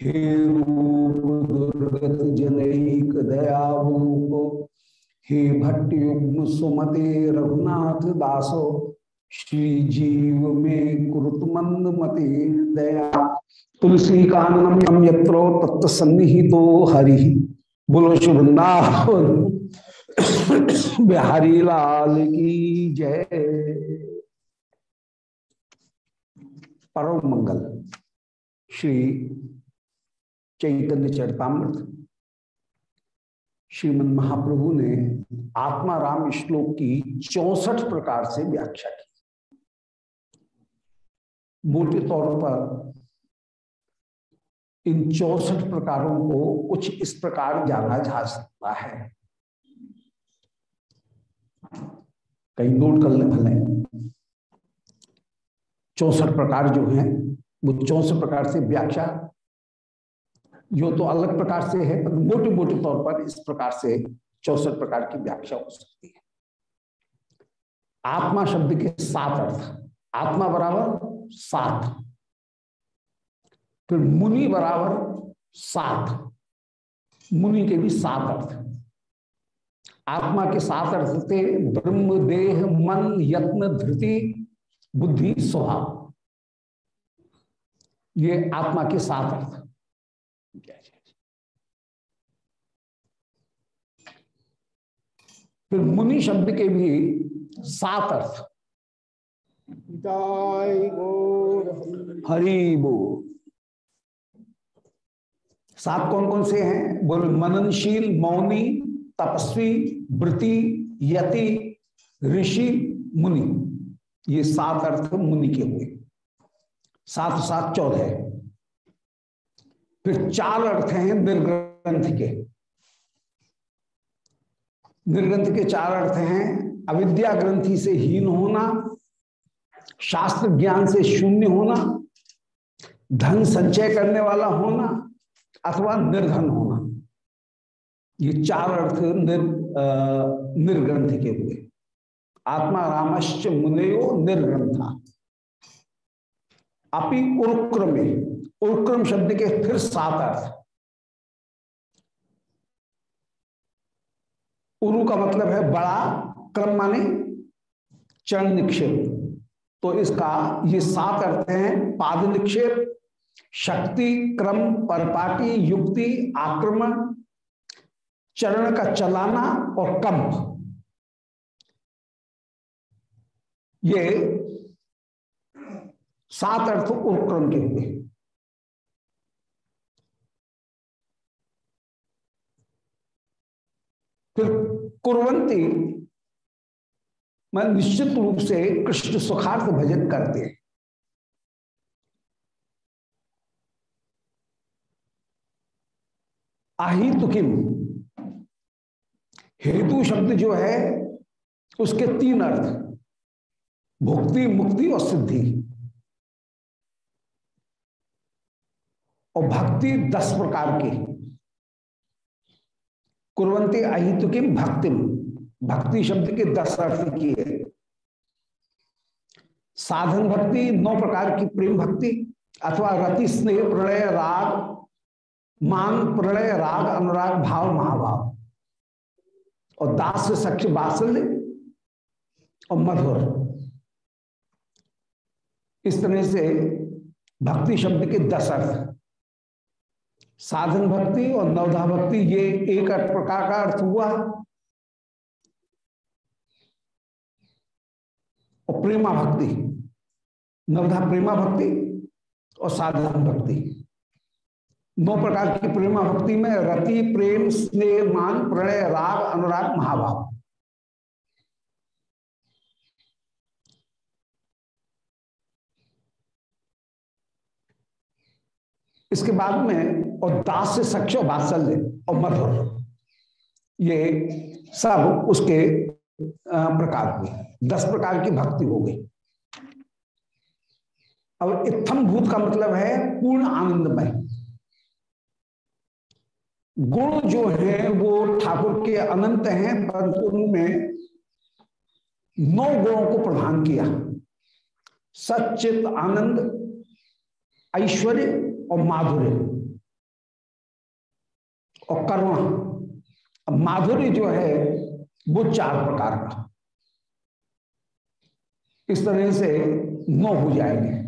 हे रूप दुर्गत जनक दयावूप हे भट्टयुग्म सुमते रघुनाथ दासो। श्री जीव में कुरुत मंद मते दया। तुलसी काननम यत्रो तत्व सन्निहितो हरि। बोलो शुभृंदावन बिहारी लाल की जय। परम मंगल। श्री चैतन्य चरतामृत। श्रीमद महाप्रभु ने आत्मा राम श्लोक की चौसठ प्रकार से व्याख्या की। मोटे तौर पर इन चौसठ प्रकारों को कुछ इस प्रकार जाना जा सकता है। कहीं नोट कर ले, भले। चौसठ प्रकार जो हैं, वो चौसठ प्रकार से व्याख्या जो तो अलग प्रकार से है, पर मोटे मोटे तौर पर इस प्रकार से चौसठ प्रकार की व्याख्या हो सकती है। आत्मा शब्द के सात अर्थ, आत्मा बराबर सात, फिर मुनि बराबर सात, मुनि के भी सात अर्थ। आत्मा के सात अर्थ थे ब्रह्म, देह, मन, यत्न, धृति, बुद्धि, स्वभाव। ये आत्मा के सात अर्थ। फिर मुनि शब्द के भी सात अर्थ। हरि बो सात कौन कौन से हैं? बोल मननशील मौनी तपस्वी वृति यति ऋषि मुनि। ये सात अर्थ मुनि के हुए। सात सात चौदह फिर चार अर्थ हैं निर्ग्रंथ के। निर्ग्रंथ के चार अर्थ हैं अविद्या ग्रंथि से हीन होना शास्त्र ज्ञान से शून्य होना धन संचय करने वाला होना अथवा निर्धन होना। ये चार अर्थ निर, निर्ग्रंथ के हुए। आत्मा रामश्च मुनयो निर्ग्रंथा। अपि उर्क्रमे। उर्क्रम शब्द के फिर सात अर्थ। उरु का मतलब है बड़ा, क्रम माने चरण निक्षेप। तो इसका ये सात अर्थ हैं, पाद निक्षेप, शक्ति, क्रम, परपाटी, युक्ति, आक्रमण, चरण का चलाना और कंप। ये सात अर्थ उपक्रम के हुए फिर कुरवंती मैं निश्चित रूप से कृष्ण सुखार्थ भजन करते हैं। आहितु किम? हेतु शब्द जो है, उसके तीन अर्थ, भुक्ति, मुक्ति और सिद्धि। और भक्ति दस प्रकार की कुरंती अहित किम भक्तिम। भक्ति शब्द के दस अर्थ की है। साधन भक्ति, नौ प्रकार की प्रेम भक्ति, अथवा रति स्नेह प्रणय राग, मान प्रणय राग, अनुराग, भाव, महाभाव। और दास सख्य बात्सल्य और मधुर। इस तरह से भक्ति शब्द के दस अर्थ। साधन भक्ति और नवधा भक्ति, ये एक प्रकार का अर्थ हुआ। और प्रेमा भक्ति, नवधा प्रेमा भक्ति और साधन भक्ति। नौ प्रकार की प्रेमा भक्ति में रति, प्रेम, स्नेह, मान, प्रणय, राग, अनुराग, महाभाव। इसके बाद में और दास से सक्ष वात्सल्य और मधुर ये सब उसके प्रकार हुए। दस प्रकार की भक्ति हो गई। अब इत्थम भूत का मतलब है पूर्ण आनंदमय। गुण जो है वो ठाकुर के अनंत हैं, परंतु उनमें नौ गुणों को प्रधान किया। सचित आनंद, ऐश्वर्य और माधुर्य और करुणा। अब माधुर्य जो है, वो चार प्रकार का। इस तरह से नौ हो जाएँगे।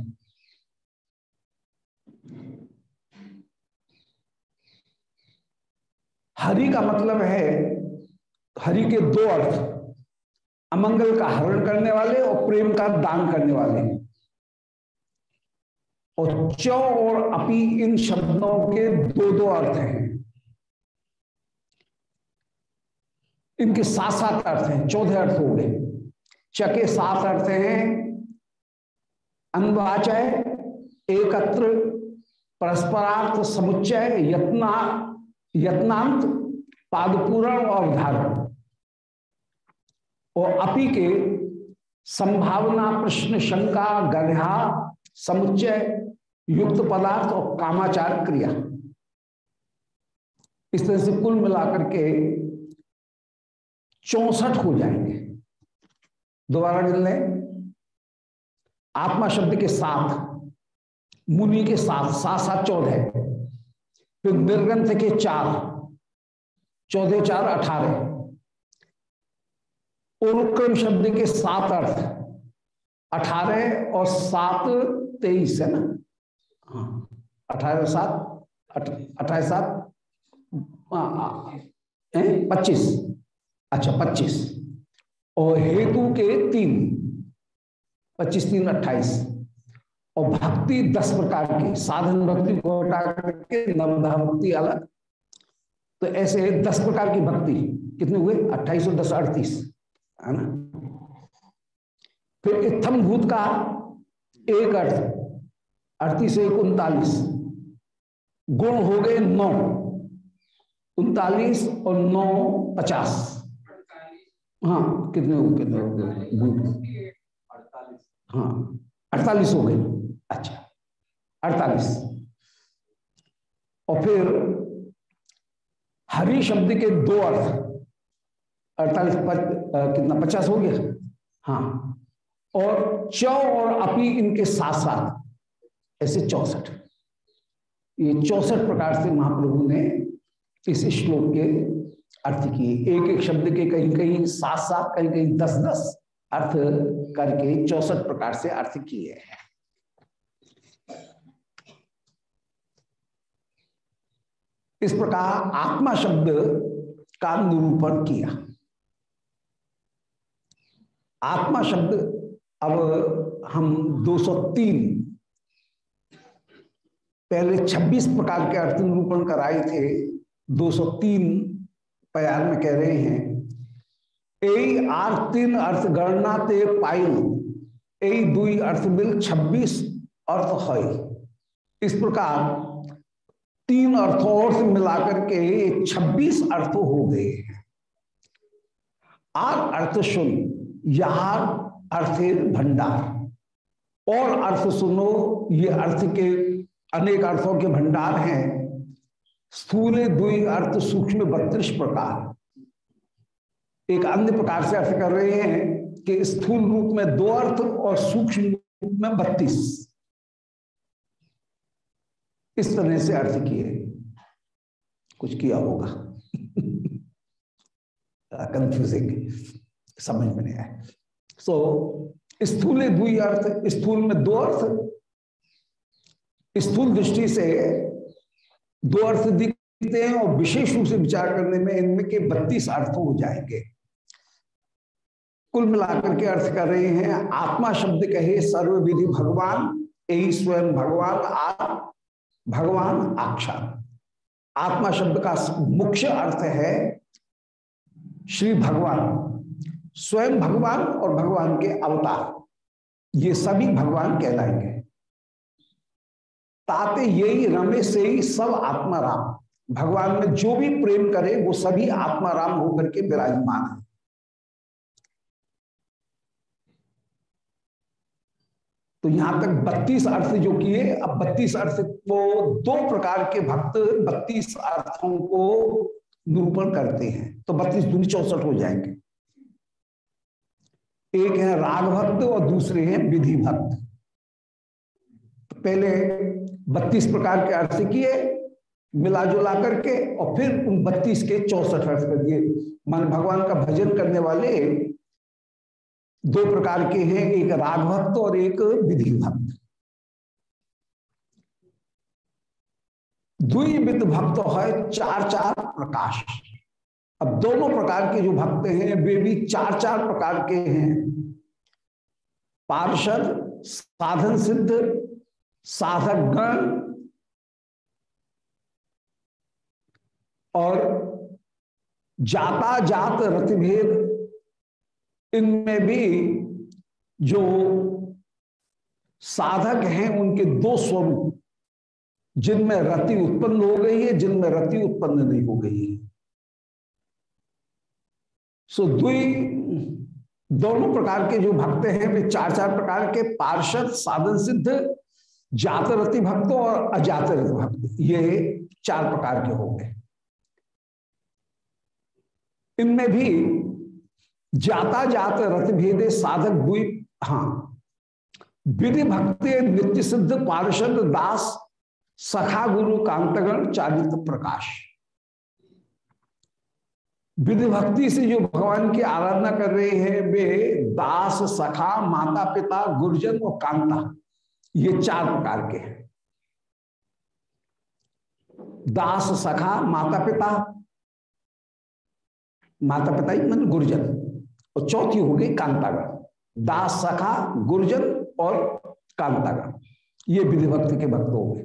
हरि का मतलब है, हरि के दो अर्थ। अमंगल का हरण करने वाले और प्रेम का दान करने वाले। और चौ और अपी इन शब्दों के दो दो अर्थ हैं। इनके सात सात अर्थ हैं, चौदह अर्थ हो गए। च के सात अर्थ हैं, अनवाचय, एकत्र, परस्परार्थ, समुच्चय, यत्ना, यत्नांत, पादपूरण और धारण और अपी के संभावना, प्रश्न, शंका गढ़ा समुच्चय युक्त पदार्थ और कामाचार क्रिया। इस तरह से कुल मिलाकर के चौसठ हो जाएँगे। दोबारा गिन लें। आत्मा शब्द के साथ, मुनि के साथ सात सात चौदह फिर निर्गंथ के चार, चौदह, चार, अठारह। अनुक्रम शब्द के सात अर्थ, अठारह और सात तेईस है ना? अठारह सात अठारह सात पच्चीस। अच्छा पच्चीस। और हेतु के तीन, पच्चीस, तीन, अट्ठाईस। और भक्ति दस प्रकार की, साधन, भक्ति को हटा करके नवधा भक्ति, अलग। तो ऐसे दस प्रकार की भक्ति कितने हुए? अट्ठाईस और दस, अड़तीस। है ना? फिर इत्थम भूत का एक अर्थ, अड़तीस एक उनतालीस। गुण हो गए नौ। उनतालीस और नौ पचास। हाँ कितने हो गए? हाँ अड़तालीस हो गए। अच्छा अड़तालीस। और फिर हरि शब्द के दो अर्थ। अड़तालीस कितना, पचास हो गया? हाँ। और चौ और अपी इनके साथ साथ, ऐसे चौसठ। ये चौसठ प्रकार से महाप्रभु ने इस श्लोक के अर्थ किए। एक एक शब्द के कहीं कहीं सात सात, कहीं कहीं दस दस अर्थ करके चौसठ प्रकार से अर्थ किए हैं। इस प्रकार आत्मा शब्द का निरूपण किया। आत्मा शब्द, अब हम 203 पहले 26 प्रकार के अर्थ निरूपण कराए थे 203 प्यार में कह रहे हैं। ए आर तीन अर्थ गणना ते पाइल ए दुई अर्थ मिल 26 अर्थ है। इस प्रकार तीन अर्थों और मिलाकर के 26 अर्थ हो गए। आर अर्थ सुन यहार अर्थ भंडार। और अर्थ सुनो, ये अर्थ के अनेक अर्थों के भंडार हैं। स्थूल दुई अर्थ सूक्ष्म बत्तीस प्रकार। एक अन्य प्रकार से अर्थ कर रहे हैं कि स्थूल रूप में दो अर्थ और सूक्ष्म रूप में बत्तीस। इस तरह से अर्थ किए। कुछ किया होगा। कंफ्यूजिंग समझ में नहीं आया। सो so, स्थूल दुई अर्थ स्थूल में दो अर्थ स्थूल दृष्टि से दो अर्थ दिखते हैं और विशेष रूप से विचार करने में इनमें के बत्तीस अर्थ हो जाएँगे। कुल मिलाकर के अर्थ कर रहे हैं, आत्मा शब्द कहे, सर्वविधि भगवान, यही स्वयं भगवान आ भगवान आख्यान आत्मा शब्द का मुख्य अर्थ है श्री भगवान। स्वयं भगवान और भगवान के अवतार, ये सभी भगवान कहलाएँगे। ताते यही रमे से ही सब आत्मा राम। भगवान में जो भी प्रेम करे, वो सभी आत्मा राम होकर के विराजमान है। तो यहाँ तक बत्तीस अर्थ जो किए, अब बत्तीस अर्थ को दो प्रकार के भक्त बत्तीस अर्थों को निरूपण करते हैं। तो बत्तीस दूनी चौसठ हो जाएँगे। एक है राग भक्त और दूसरे हैं विधि भक्त पहले बत्तीस प्रकार के अर्थ किए मिला जुला करके, और फिर उन बत्तीस के चौसठ अर्थ कर दिए। मान भगवान का भजन करने वाले दो प्रकार के हैं, एक राग भक्त और एक विधि भक्त। दुई द्विविध भक्त है, चार चार प्रकाश। अब दोनों प्रकार के जो भक्त हैं, वे भी चार चार प्रकार के हैं। पार्षद, साधन सिद्ध साधक गण और जाता जात रतिभेद, इनमें भी जो साधक हैं, उनके दो स्वरूप, जिनमें रति उत्पन्न हो गई है, जिनमें रति उत्पन्न नहीं हो गई है। सो दुई दोनों प्रकार के जो भक्त हैं, वे चार चार प्रकार के पार्षद, साधन सिद्ध जातरति भक्त और अजातरति भक्त। ये चार प्रकार के हो गए इनमें भी जाता जात रथ भेदे साधक दुई हाँ विधि भक्ति नित्य सिद्ध पार्षद दास सखा गुरु कांतगण चारित प्रकाश। विधि भक्ति से जो भगवान की आराधना कर रहे हैं, वे दास, सखा, माता पिता, गुरुजन और कांता। ये चार प्रकार के हैं। दास सखा माता पिता माता पिता ही मन गुरुजन। और चौथी हो गई कांतागण। दास सखा, गुरुजन और कांतागण। ये विधि भक्ति के भक्त हो गए।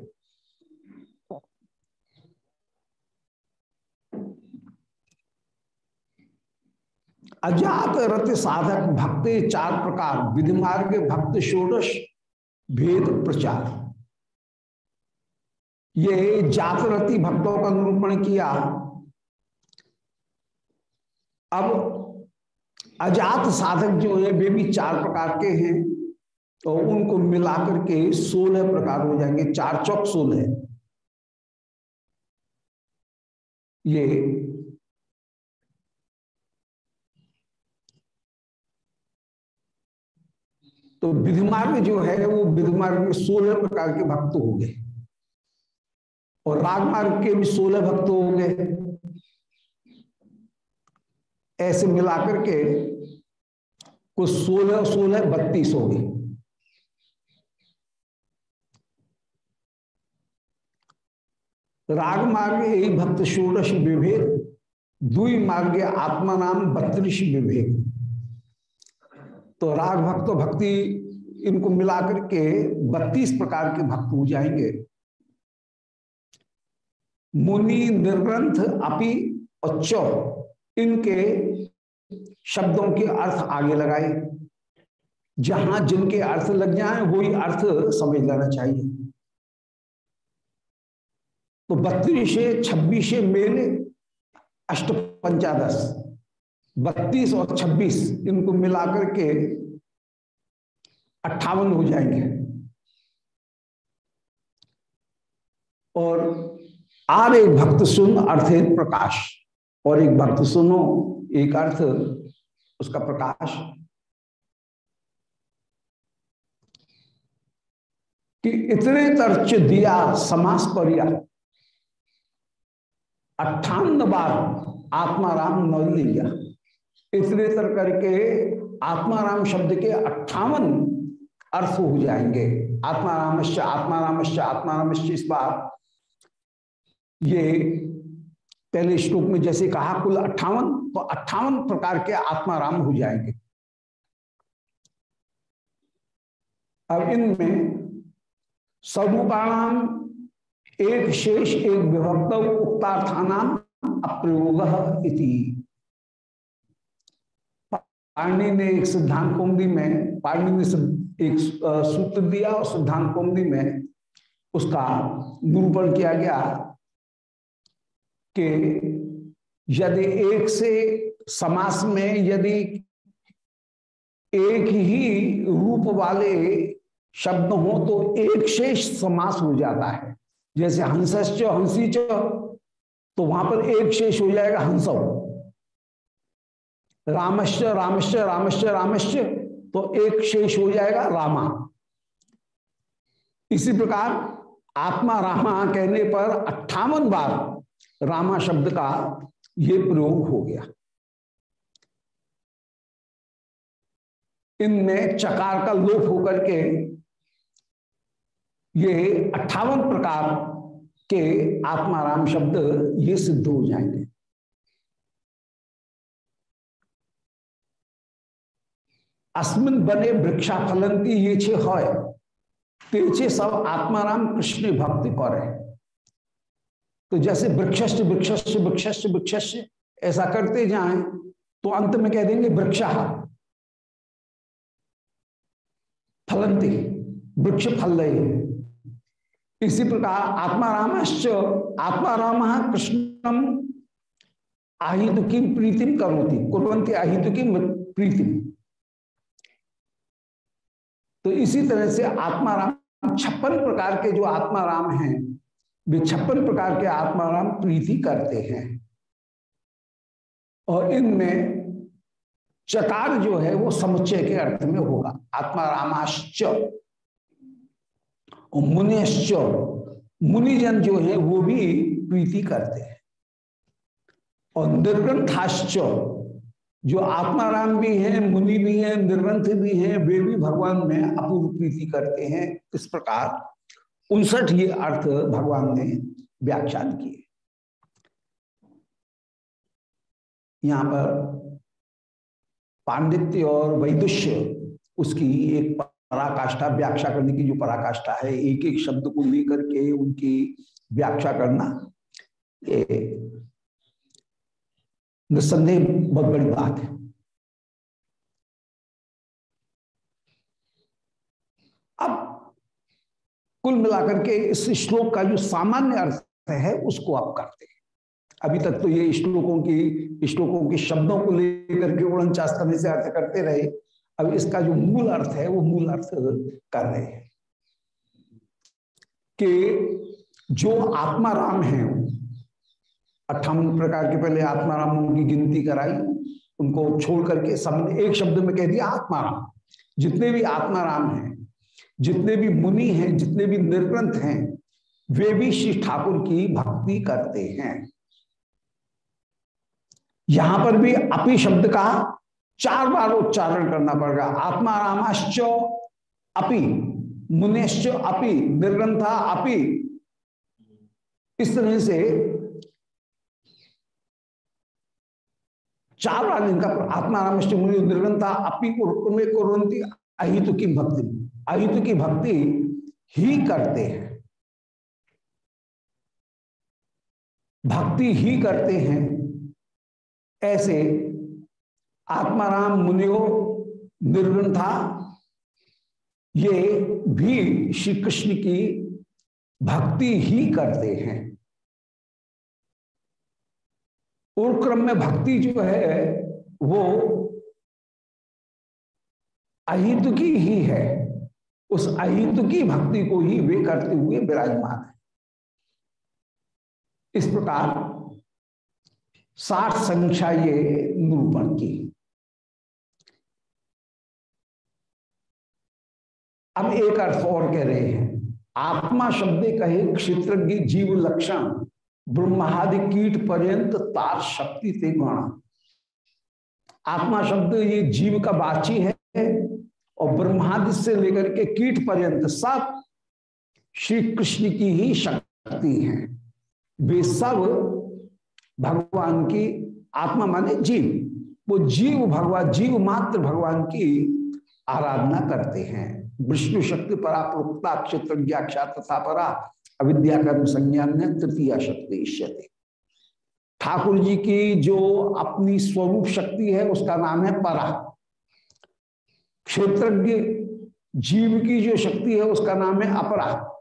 अजात रत साधक भक्त चार प्रकार। विधि मार्ग भक्त षोडश भेद प्रचार। ये जातरती भक्तों का निरूपण किया। अब अजात साधक जो है, वे भी चार प्रकार के हैं तो उनको मिलाकर के सोलह प्रकार हो जाएँगे, चार चौक सोलह। ये तो विधिमार्ग जो है वो विधिमार्ग में सोलह प्रकार के भक्त हो गए। और रागमार्ग के भी सोलह भक्त हो गए। ऐसे मिलाकर के कुछ सोलह सोलह बत्तीस हो गए। राग मार्ग यही भक्त षोडश विभेद, दुई मार्ग आत्मा नाम बत्तीस विभेद। तो राग भक्त भक्ति इनको मिलाकर के बत्तीस प्रकार के भक्त हो जाएँगे। मुनि, निर्ग्रंथ, अपि और चौ, इनके शब्दों के अर्थ आगे लगाए। जहाँ जिनके अर्थ लग जाए, वही अर्थ समझ लेना चाहिए। तो बत्तीस, छब्बीस मेले अष्ट पंचादश बत्तीस और छब्बीस इनको मिलाकर के अट्ठावन हो जाएँगे। और आर एक भक्त सुन अर्थ है प्रकाश। और एक भक्त सुनो, एक अर्थ उसका प्रकाश। कि इतने तर्च दिया समास पर अट्ठावन बार आत्माराम न लिया इतने तर करके आत्माराम शब्द के अट्ठावन अर्थ हो जाएँगे। आत्मारामश्च आत्मारामश्च आत्मारामश्च इस बार। ये पहले श्लोक में जैसे कहा, कुल अट्ठावन तो अट्ठावन प्रकार के आत्माराम हो जाएँगे। अब इनमें स्वरूपाणाम एक शेष, एक विभक्त, उक्तार्थानाम अप्रयोग पाणि ने एक सिद्धांत कुंडी में पाणि ने एक सूत्र दिया और सिद्धांत कुंडी में उसका निरूपण किया गया कि यदि एक से समास में यदि एक ही रूप वाले शब्द हो तो एक शेष समास हो जाता है। जैसे हंसश्च हंसीच तो वहाँ पर एक शेष हो जाएगा हंसव रामश्च रामश्च रामश्च रामश्च तो एक शेष हो जाएगा रामा। इसी प्रकार आत्मा रामा कहने पर अट्ठावन बार रामा शब्द का ये प्रयोग हो गया। इनमें चकार का लोप होकर के ये अट्ठावन प्रकार के आत्मा राम शब्द ये सिद्ध हो जाएँगे। अस्मिन बने वृक्षा फलंती ये छे है तेचे सब आत्माराम कृष्ण भक्ति करे तो जैसे वृक्षस्थ वृक्षस्थ वृक्षस्थ वृक्षस्थ, ऐसा करते जाएँ तो अंत में कह देंगे वृक्षा। फलंती वृक्ष फल रहे इसी प्रकार आत्मारामश्च, आत्माराम कृष्णम आहित की प्रीतिम करोती कुरंती आहित की प्रीतिम तो इसी तरह से आत्माराम छप्पन प्रकार के जो आत्माराम हैं, वे छप्पन प्रकार के आत्माराम प्रीति करते हैं। और इनमें चकार जो है वो समुच्चय के अर्थ में होगा। आत्मारामाश्च मुनिश्च, मुनिजन जो है वो भी प्रीति करते हैं। और निर्ग्रंथाश्च जो आत्माराम भी हैं, मुनि भी हैं निर्ग्रंथ भी हैं, वे भी भगवान में अपूर्व प्रीति करते हैं। इस प्रकार उनसठ ये अर्थ भगवान ने व्याख्यान किए। यहाँ पर पांडित्य और वैदुष्य उसकी एक पराकाष्ठा, व्याख्या करने की जो पराकाष्ठा है एक एक शब्द को लेकर के उनकी व्याख्या करना, ये निस्संदेह बहुत बड़ी बात है। अब कुल मिलाकर के इस श्लोक का जो सामान्य अर्थ है, उसको आप करते हैं। अभी तक तो ये श्लोकों की, श्लोकों के शब्दों को लेकर के उड़न चास्तने से अर्थ करते रहे। अब इसका जो मूल अर्थ है, वो मूल अर्थ कर रहे हैं कि जो आत्मा राम है अट्ठावन प्रकार के पहले आत्मा रामों की गिनती कराई, उनको छोड़ करके सब एक शब्द में कह दिया आत्मा राम जितने भी आत्मा राम हैं, जितने भी मुनि हैं, जितने भी निर्ग्रंथ हैं, वे भी श्री ठाकुर की भक्ति करते हैं। यहाँ पर भी अपी शब्द का चार बार उच्चारण करना पड़ेगा। आत्मा रामाश्च अपि, मुनिश्च अपि, निर्ग्रंथा अपि। इस तरह से चार इनका आत्मा रामश्च मुनि निर्ग्रंथा अपि कुरंती अहित की भक्ति। अहित की भक्ति ही करते हैं। भक्ति ही करते हैं। ऐसे आत्माराम मुनियो निर्गुण था ये भी श्री कृष्ण की भक्ति ही करते हैं। और क्रम में भक्ति जो है, वो अहित की ही है। उस अहित की भक्ति को ही वे करते हुए विराजमान है। इस प्रकार साठ संख्या ये निरूपण की। अब एक अर्थ और कह रहे हैं। आत्मा शब्द कहे, क्षेत्रज्ञ जीव लक्षण। ब्रह्मादि कीट पर्यंत तार शक्ति ते गुण। आत्मा शब्द ये जीव का बाची है और ब्रह्मादि से लेकर के कीट पर्यंत सब श्री कृष्ण की ही शक्ति है। वे सब भगवान की आत्मा माने जीव। वो जीव भगवान, जीव मात्र भगवान की आराधना करते हैं। विष्णु शक्ति परा प्रोक्ता क्षेत्र तथा परा अविद्या कर्म संज्ञान ने तृतीय शक्ति इष्यते। ठाकुर जी की जो अपनी स्वरूप शक्ति है, उसका नाम है परा। क्षेत्रज्ञ जीव की जो शक्ति है, उसका नाम है अपरा।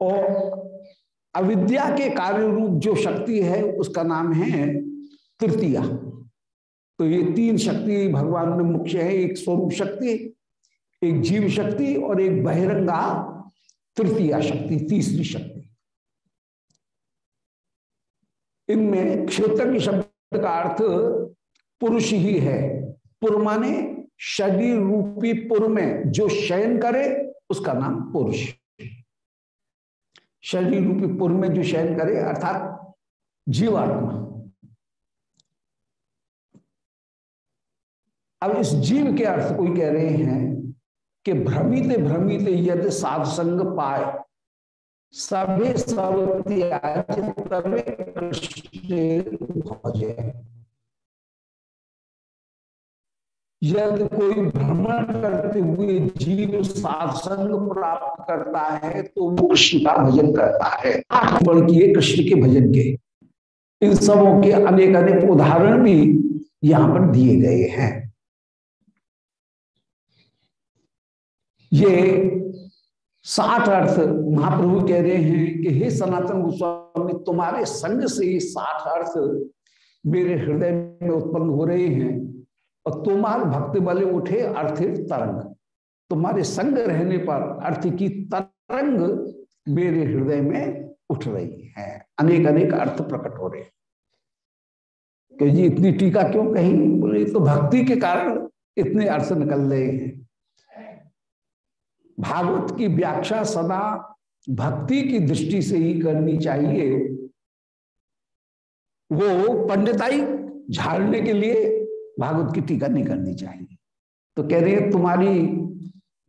और अविद्या के कार्य रूप जो शक्ति है, उसका नाम है तृतीया। तो ये तीन शक्ति भगवान में मुख्य है, एक स्वरूप शक्ति, एक जीव शक्ति और एक बहिरंगा तृतीय शक्ति, तीसरी शक्ति। इनमें क्षेत्र की शब्द का अर्थ पुरुष ही है। पुर माने शरीर रूपी पुर में जो शयन करे, उसका नाम पुरुष। शरीर रूपी पुर में जो शयन करे, अर्थात जीवात्मा। अब इस जीव के अर्थ कोई कह रहे हैं कि भ्रमित भ्रमित यदि साध संग पाए। सभी यदि कोई भ्रमण करते हुए जीव साध संग प्राप्त करता है तो वो कृष्ण का भजन करता है। आठ बड़ किए कृष्ण के भजन के। इन सबों के अनेक अनेक उदाहरण भी यहाँ पर दिए गए हैं। ये साठ अर्थ महाप्रभु कह रहे हैं कि हे सनातन गोस्वामी, तुम्हारे संग से ही साठ अर्थ मेरे हृदय में उत्पन्न हो रहे हैं और तुम्हारे भक्ति बले उठे अर्थ तरंग। तुम्हारे संग रहने पर अर्थ की तरंग मेरे हृदय में उठ रही है। अनेक अनेक अर्थ प्रकट हो रहे हैं। कि जी इतनी टीका क्यों कही? बोले तो भक्ति के कारण इतने अर्थ निकल रहे हैं। भागवत की व्याख्या सदा भक्ति की दृष्टि से ही करनी चाहिए। वो पंडिताई झाड़ने के लिए भागवत की टीका नहीं करनी चाहिए। तो कह रहे हैं, तुम्हारी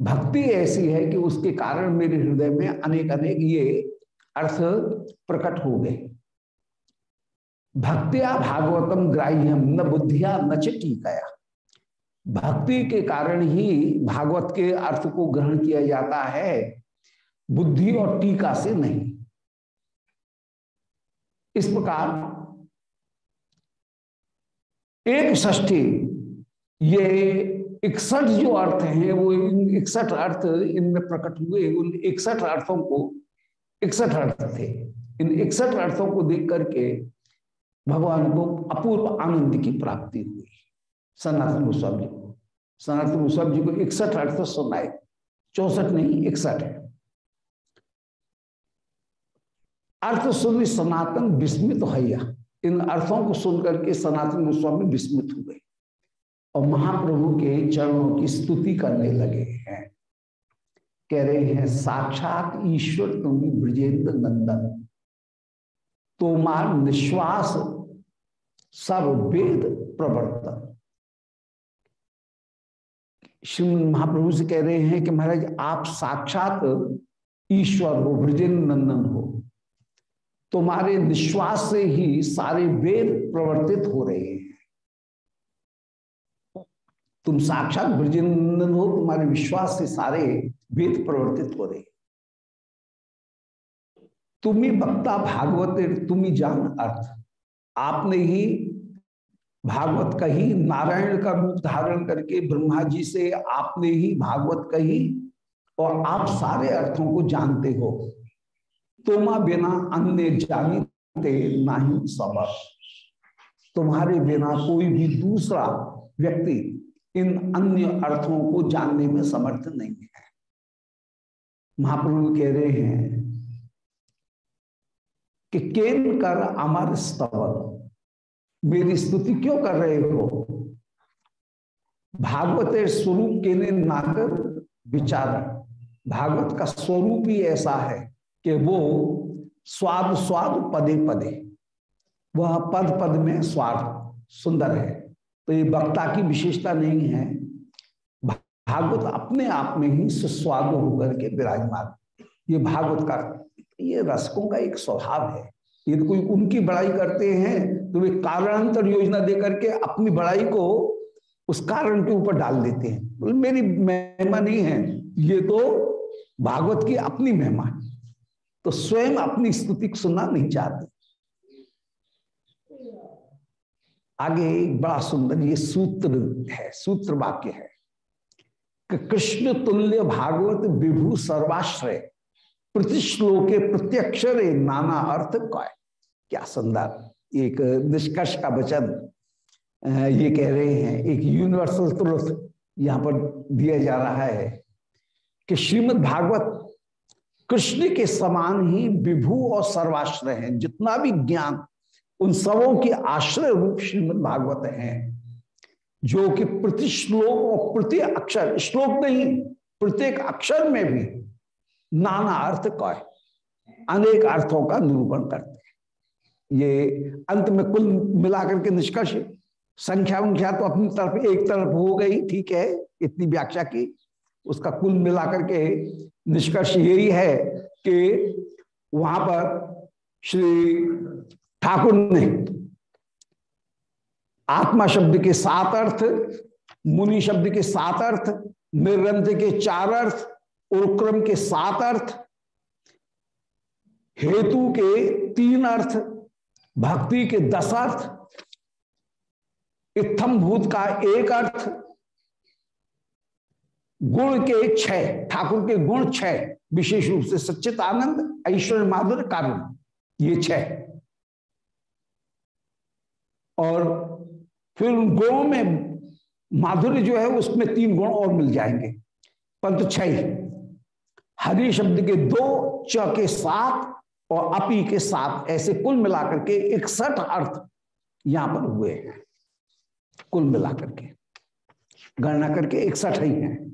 भक्ति ऐसी है कि उसके कारण मेरे हृदय में अनेक अनेक ये अर्थ प्रकट हो गए। भक्तिया भागवतम ग्राह्यम, न बुद्धिया न चिटी चिटीकया भक्ति के कारण ही भागवत के अर्थ को ग्रहण किया जाता है। बुद्धि और टीका से नहीं। इस प्रकार एक ष्ठी ये इकसठ जो अर्थ हैं, वो इकसठ अर्थ इनमें प्रकट हुए। उन इकसठ अर्थों को, इकसठ अर्थ थे। इन इकसठ अर्थों को देख करके भगवान को अपूर्व आनंद की प्राप्ति हुई। सनातन गोस्वामी को। सनातन गोस्वामी जी को इकसठ अर्थ सुनाए। चौसठ नहीं, इकसठ है। अर्थ सुन सनातन विस्मित हैया इन अर्थों को सुनकर के सनातन गोस्वामी विस्मित हुए और महाप्रभु के चरणों की स्तुति करने लगे हैं। कह रहे हैं, साक्षात ईश्वर तुम ब्रजेंद्र नंदन। तोमार निश्वास सब वेद प्रवर्तन। श्री महाप्रभु से कह रहे हैं कि महाराज, आप साक्षात ईश्वर हो ब्रजेंद्र नंदन हो। तुम्हारे निश्वास से ही सारे वेद प्रवर्तित हो रहे हैं। तुम साक्षात ब्रजेंद्र हो, तुम्हारे विश्वास से सारे वेद प्रवर्तित हो रहे तुम्ही वक्ता भागवत, तुम्ही जान अर्थ। आपने ही भागवत कही नारायण का रूप धारण करके ब्रह्मा जी से आपने ही भागवत कही और आप सारे अर्थों को जानते हो। तुमा बिना अन्य जानते नहीं सबर तुम्हारे बिना कोई भी दूसरा व्यक्ति इन अन्य अर्थों को जानने में समर्थ नहीं है। महाप्रभु कह रहे हैं कि केन कर अमर स्तवर मेरी स्तुति क्यों कर रहे हो? भागवत स्वरूप के ने नाकर विचार। भागवत का स्वरूप ही ऐसा है कि वो स्वाद स्वाद पदे पदे। वह पद पद में स्वाद सुंदर है। तो ये वक्ता की विशेषता नहीं है। भागवत अपने आप में ही सुस्वाद होकर के विराजमान। ये भागवत का, ये रसकों का एक स्वभाव है। यदि कोई उनकी बड़ाई करते हैं तो वे कारणांतर योजना देकर के अपनी बड़ाई को उस कारण के ऊपर डाल देते हैं। बोले, मेरी महिमा नहीं है, ये तो भागवत की अपनी महिमा है। तो स्वयं अपनी स्तुति सुनना नहीं चाहते। आगे एक बड़ा सुंदर ये सूत्र है, सूत्र वाक्य है कि कृष्ण तुल्य भागवत विभु सर्वाश्रय प्रतिश्लोके प्रत्यक्षर नाना अर्थ काय क्या सुंदर। एक निष्कर्ष का वचन ये कह रहे हैं, एक यूनिवर्सल ट्रुथ यहाँ पर दिया जा रहा है कि श्रीमद् भागवत कृष्ण के समान ही विभू और सर्वाश्रय है। जितना भी ज्ञान उन सबों के आश्रय रूप श्रीमद् भागवत हैं। जो कि प्रति श्लोक और प्रति अक्षर, श्लोक नहीं, प्रत्येक अक्षर में भी नाना अर्थ कह अनेक अर्थों का निरूपण करते ये अंत में कुल मिलाकर के निष्कर्ष, संख्या उंख्या तो अपनी तरफ़ एक तरफ़ हो गई, ठीक है, इतनी व्याख्या की। उसका कुल मिलाकर के निष्कर्ष यही है कि वहाँ पर श्री ठाकुर ने आत्मा शब्द के सात अर्थ, मुनि शब्द के सात अर्थ निरंत के चार अर्थ उक्रम के सात अर्थ, हेतु के तीन अर्थ भक्ति के दस अर्थ इत्थम भूत का एक अर्थ, गुण के छह ठाकुर के गुण छह विशेष रूप से सच्चित आनंद, ऐश्वर्य माधुर्य कारण, ये छह और फिर उन गुणों में माधुर्य जो है, उसमें तीन गुण और मिल जाएँगे। परंतु छह हरि शब्द के दो, च के सात और अपी के साथ ऐसे कुल मिलाकर के इकसठ अर्थ यहाँ पर हुए हैं। कुल मिलाकर के। गणना करके इकसठ ही हैं।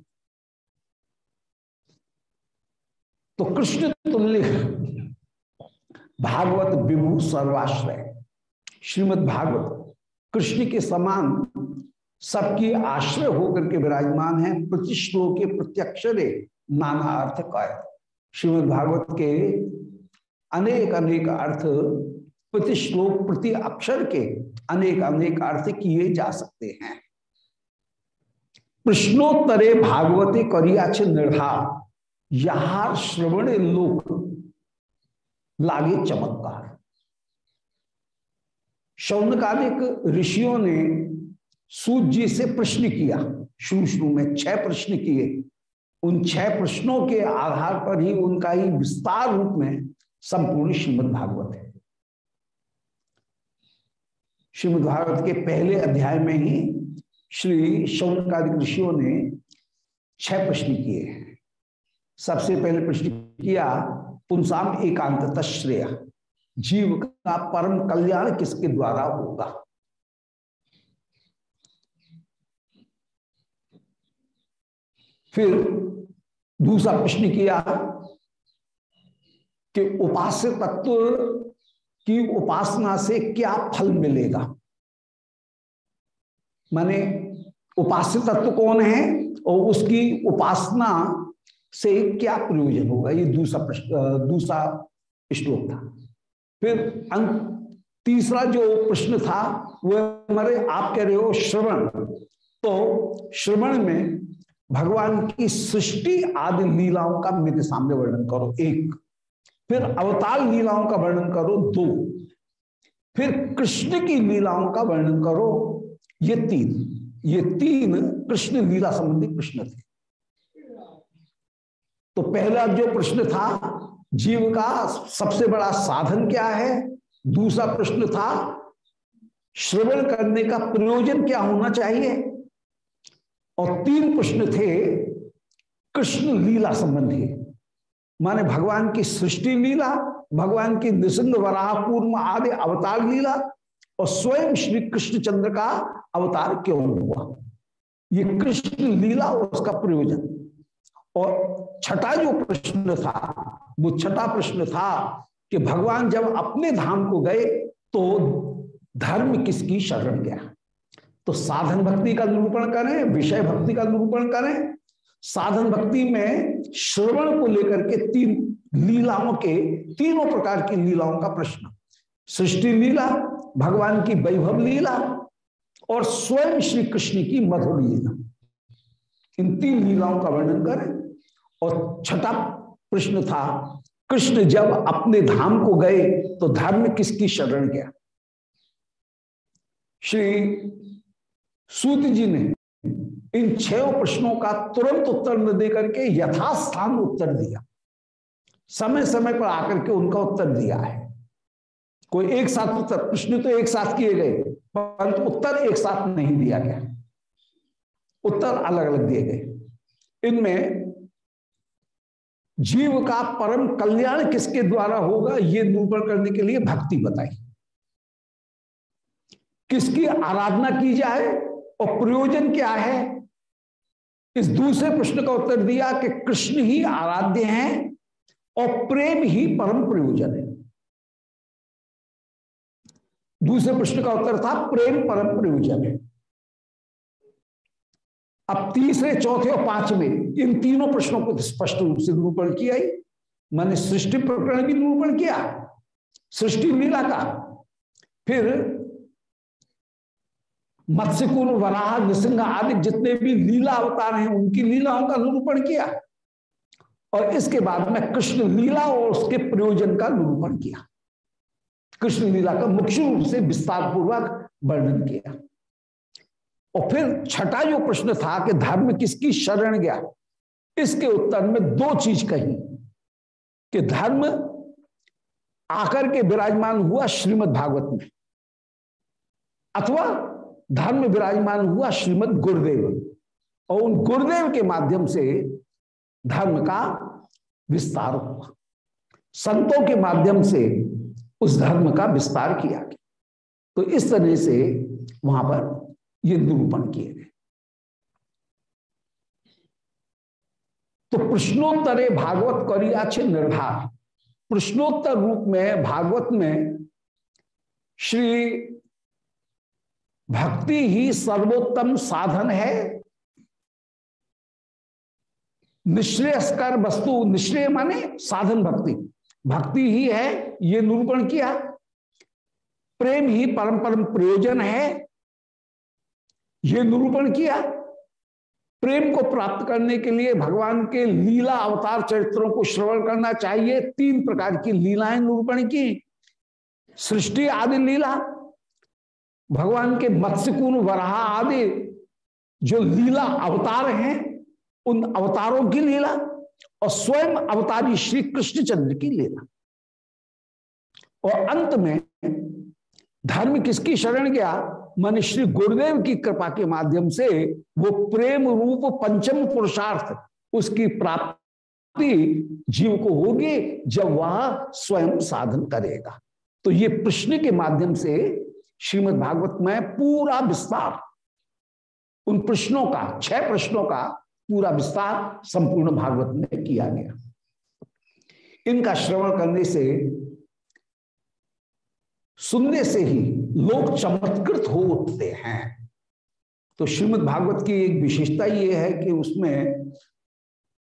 तो कृष्ण तुल्य भागवत विभु सर्वाश्रय। श्रीमद भागवत, कृष्ण के समान सबकी आश्रय होकर के विराजमान है। प्रतिश्लोक के प्रत्यक्षरे नाना अर्थ का श्रीमद भागवत के अनेक अनेक अर्थ प्रति श्लोक, प्रति अक्षर के अनेक अनेक अर्थ किए जा सकते हैं। प्रश्नोत्तरे भागवते करियाच निर्धार यहार श्रवण लोक लागे चमत्कार। शौनकालिक ऋषियों ने सूर्य जी से प्रश्न किया शुरू शुरू में छह प्रश्न किए। उन छह प्रश्नों के आधार पर ही उनका ही विस्तार रूप में संपूर्ण श्रीमद भागवत है। श्रीमद भागवत के पहले अध्याय में ही श्री शौनकादिक ऋषियों ने छह प्रश्न किए हैं। सबसे पहले प्रश्न किया, पुंसाम एकांत श्रेय जीव का परम कल्याण किसके द्वारा होगा? फिर दूसरा प्रश्न किया कि उपास्य तत्व की उपासना से क्या फल मिलेगा? माने उपास्य तत्व कौन है और उसकी उपासना से क्या प्रयोजन होगा? ये दूसरा प्रश्न दूसरा श्लोक था। फिर अंक तीसरा जो प्रश्न था, वो हमारे आप कह रहे हो श्रवण। तो श्रवण में भगवान की सृष्टि आदि लीलाओं का मेरे सामने वर्णन करो। एक फिर अवतार लीलाओं का वर्णन करो दो। फिर कृष्ण की लीलाओं का वर्णन करो ये तीन। ये तीन कृष्ण लीला संबंधी प्रश्न थे। तो पहला जो प्रश्न था, जीव का सबसे बड़ा साधन क्या है? दूसरा प्रश्न था, श्रवण करने का प्रयोजन क्या होना चाहिए? और तीन प्रश्न थे, कृष्ण लीला संबंधी। माने भगवान की सृष्टि लीला, भगवान की निसंग वराह पूर्व आदि अवतार लीला और स्वयं श्री कृष्ण चंद्र का अवतार क्यों हुआ? ये कृष्ण लीला उसका प्रयोजन। और छठा जो प्रश्न था, वो छठा प्रश्न था कि भगवान जब अपने धाम को गए तो धर्म किसकी शरण गया? तो साधन भक्ति का निरूपण करें, विषय भक्ति का निरूपण करें साधन भक्ति में श्रवण को लेकर के तीन लीलाओं के तीनों प्रकार की लीलाओं का प्रश्न। सृष्टि लीला, भगवान की वैभव लीला और स्वयं श्री कृष्ण की मधुर लीला। इन तीन लीलाओं का वर्णन करें। और छठा प्रश्न था, कृष्ण जब अपने धाम को गए तो धर्म किसकी शरण गया? श्री सूत जी ने इन छह प्रश्नों का तुरंत उत्तर न दे करके यथास्थान उत्तर दिया। समय समय पर आकर के उनका उत्तर दिया है। कोई एक साथ उत्तर, प्रश्न तो एक साथ किए गए, परंतु उत्तर एक साथ नहीं दिया गया। उत्तर अलग अलग दिए गए। इनमें जीव का परम कल्याण किसके द्वारा होगा, ये निरूपण करने के लिए भक्ति बताई। किसकी आराधना की जाए और प्रयोजन क्या है इस दूसरे प्रश्न का उत्तर दिया कि कृष्ण ही आराध्य हैं और प्रेम ही परम प्रयोजन है। दूसरे प्रश्न का उत्तर था, प्रेम परम प्रयोजन है। अब तीसरे, चौथे और पाँचवें, इन तीनों प्रश्नों को स्पष्ट रूप से निरूपण किया ही। मैंने सृष्टि प्रकरण भी निरूपण किया, सृष्टि लीला का। फिर मत्स्य कुल वराह निसंग आदि जितने भी लीला अवतार हैं, उनकी लीलाओं का निरूपण किया। और इसके बाद में कृष्ण लीला और उसके प्रयोजन का निरूपण किया। कृष्ण लीला का मुख्य रूप से विस्तार पूर्वक वर्णन किया। और फिर छठा जो प्रश्न था कि धर्म किसकी शरण गया, इसके उत्तर में दो चीज़ कही कि धर्म आकर के विराजमान हुआ श्रीमद भागवत में, अथवा धर्म विराजमान हुआ श्रीमद गुरुदेव। और उन गुरुदेव के माध्यम से धर्म का विस्तार हुआ। संतों के माध्यम से उस धर्म का विस्तार किया गया। तो इस तरह से वहाँ पर ये निरूपण किए गए। तो प्रश्नोत्तरे भागवत करियाछ निर्धार प्रश्नोत्तर रूप में भागवत में श्री भक्ति ही सर्वोत्तम साधन है। निश्रेयस्कर वस्तु, निश्रेय माने साधन भक्ति। भक्ति ही है, ये निरूपण किया। प्रेम ही परम परम प्रयोजन है, ये निरूपण किया। प्रेम को प्राप्त करने के लिए भगवान के लीला अवतार चरित्रों को श्रवण करना चाहिए। तीन प्रकार की लीलाएँ निरूपण की। सृष्टि आदि लीला भगवान के मत्स्यकुन, वराह आदि जो लीला अवतार हैं, उन अवतारों की लीला और स्वयं अवतारी श्री कृष्णचंद्र की लीला। और अंत में धर्म किसकी शरण गया? मन श्री गुरुदेव की कृपा के माध्यम से वो प्रेम रूप पंचम पुरुषार्थ उसकी प्राप्ति जीव को होगी जब वह स्वयं साधन करेगा। तो ये प्रश्न के माध्यम से श्रीमद् भागवत में पूरा विस्तार। उन प्रश्नों का, छह प्रश्नों का पूरा विस्तार संपूर्ण भागवत में किया गया। इनका श्रवण करने से, सुनने से ही लोग चमत्कृत हो उठते हैं। तो श्रीमद् भागवत की एक विशेषता यह है कि उसमें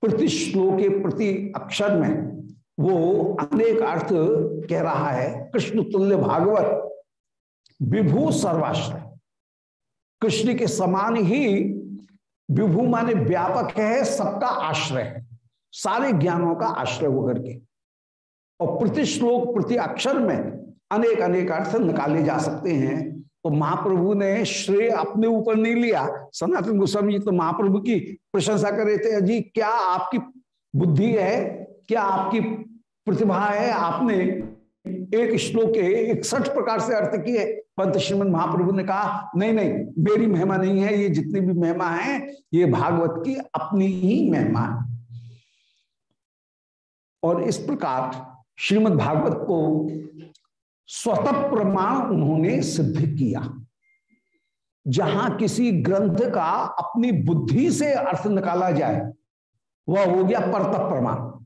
प्रति श्लोक के प्रति अक्षर में वो अनेक अर्थ कह रहा है। कृष्ण तुल्य भागवत विभू सर्वाश्रय। कृष्ण के समान ही विभू माने व्यापक है, सबका आश्रय है। सारे ज्ञानों का आश्रय होकर के। और प्रति श्लोक, प्रति अक्षर में अनेक अनेक अर्थ निकाले जा सकते हैं। तो महाप्रभु ने श्रेय अपने ऊपर नहीं लिया। सनातन गोस्वामी जी तो महाप्रभु की प्रशंसा कर रहे थे, जी, क्या आपकी बुद्धि है? क्या आपकी प्रतिभा है? आपने एक श्लोक के इकसठ प्रकार से अर्थ किए। पंत श्रीमद महाप्रभु ने कहा, नहीं नहीं, मेरी महिमा नहीं है, ये जितनी भी महिमा है, ये भागवत की अपनी ही महिमा है। और इस प्रकार श्रीमद् भागवत को स्वतः प्रमाण उन्होंने सिद्ध किया। जहाँ किसी ग्रंथ का अपनी बुद्धि से अर्थ निकाला जाए, वह हो गया परत प्रमाण।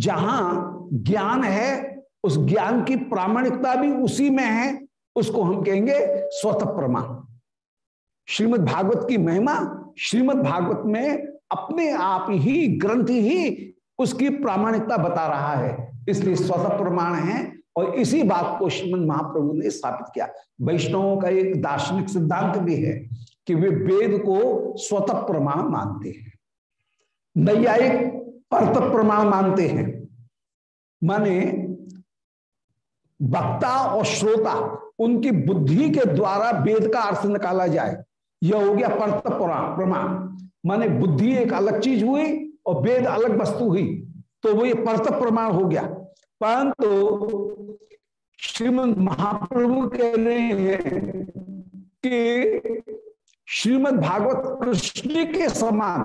जहाँ ज्ञान है उस ज्ञान की प्रामाणिकता भी उसी में है, उसको हम कहेंगे स्वतः प्रमाण श्रीमद भागवत की महिमा, श्रीमद भागवत में अपने आप ही, ग्रंथ ही उसकी प्रामाणिकता बता रहा है। इसलिए स्वतः प्रमाण है और इसी बात को श्रीमद महाप्रभु ने स्थापित किया। वैष्णवों का एक दार्शनिक सिद्धांत भी है कि वे वेद को स्वतः प्रमाण मानते हैं। नैयायिक परत प्रमाण मानते हैं। माने वक्ता और श्रोता, उनकी बुद्धि के द्वारा वेद का अर्थ निकाला जाए। यह हो गया परत प्रमाण। माने बुद्धि एक अलग चीज़ हुई और वेद अलग वस्तु हुई। तो वो ये परत प्रमाण हो गया। परंतु तो श्रीमद महाप्रभु कह रहे हैं कि श्रीमद भागवत कृष्ण के समान,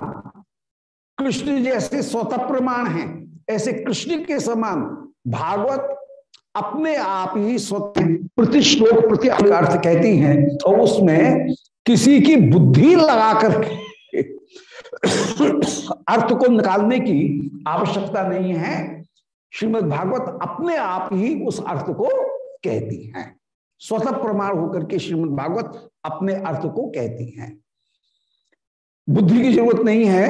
कृष्ण जैसे स्वतः प्रमाण है, ऐसे कृष्ण के समान भागवत अपने आप ही स्वतः प्रति श्लोक, प्रति अर्थ कहती हैं और तो उसमें किसी की बुद्धि लगा कर अर्थ को निकालने की आवश्यकता नहीं है। श्रीमद भागवत अपने आप ही उस अर्थ को कहती हैं। स्वतः प्रमाण होकर के श्रीमद भागवत अपने अर्थ को कहती हैं। बुद्धि की ज़रूरत नहीं है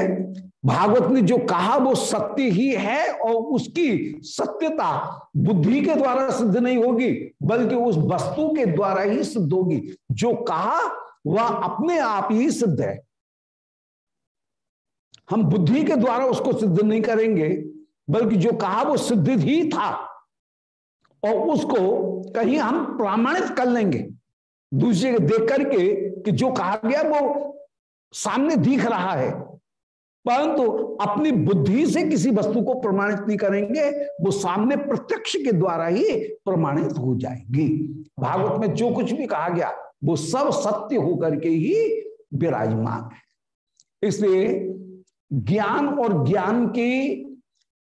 भागवत ने जो कहा, वो सत्य ही है और उसकी सत्यता बुद्धि के द्वारा सिद्ध नहीं होगी, बल्कि उस वस्तु के द्वारा ही सिद्ध होगी। जो कहा, वह अपने आप ही सिद्ध है। हम बुद्धि के द्वारा उसको सिद्ध नहीं करेंगे, बल्कि जो कहा, वो सिद्ध ही था और उसको कहीं हम प्रमाणित कर लेंगे। दूसरे देख करके कि जो कहा गया, वो सामने दिख रहा है। परंतु अपनी बुद्धि से किसी वस्तु को प्रमाणित नहीं करेंगे, वो सामने प्रत्यक्ष के द्वारा ही प्रमाणित हो जाएगी। भागवत में जो कुछ भी कहा गया, वो सब सत्य होकर के ही विराजमान है। इसलिए ज्ञान और ज्ञान की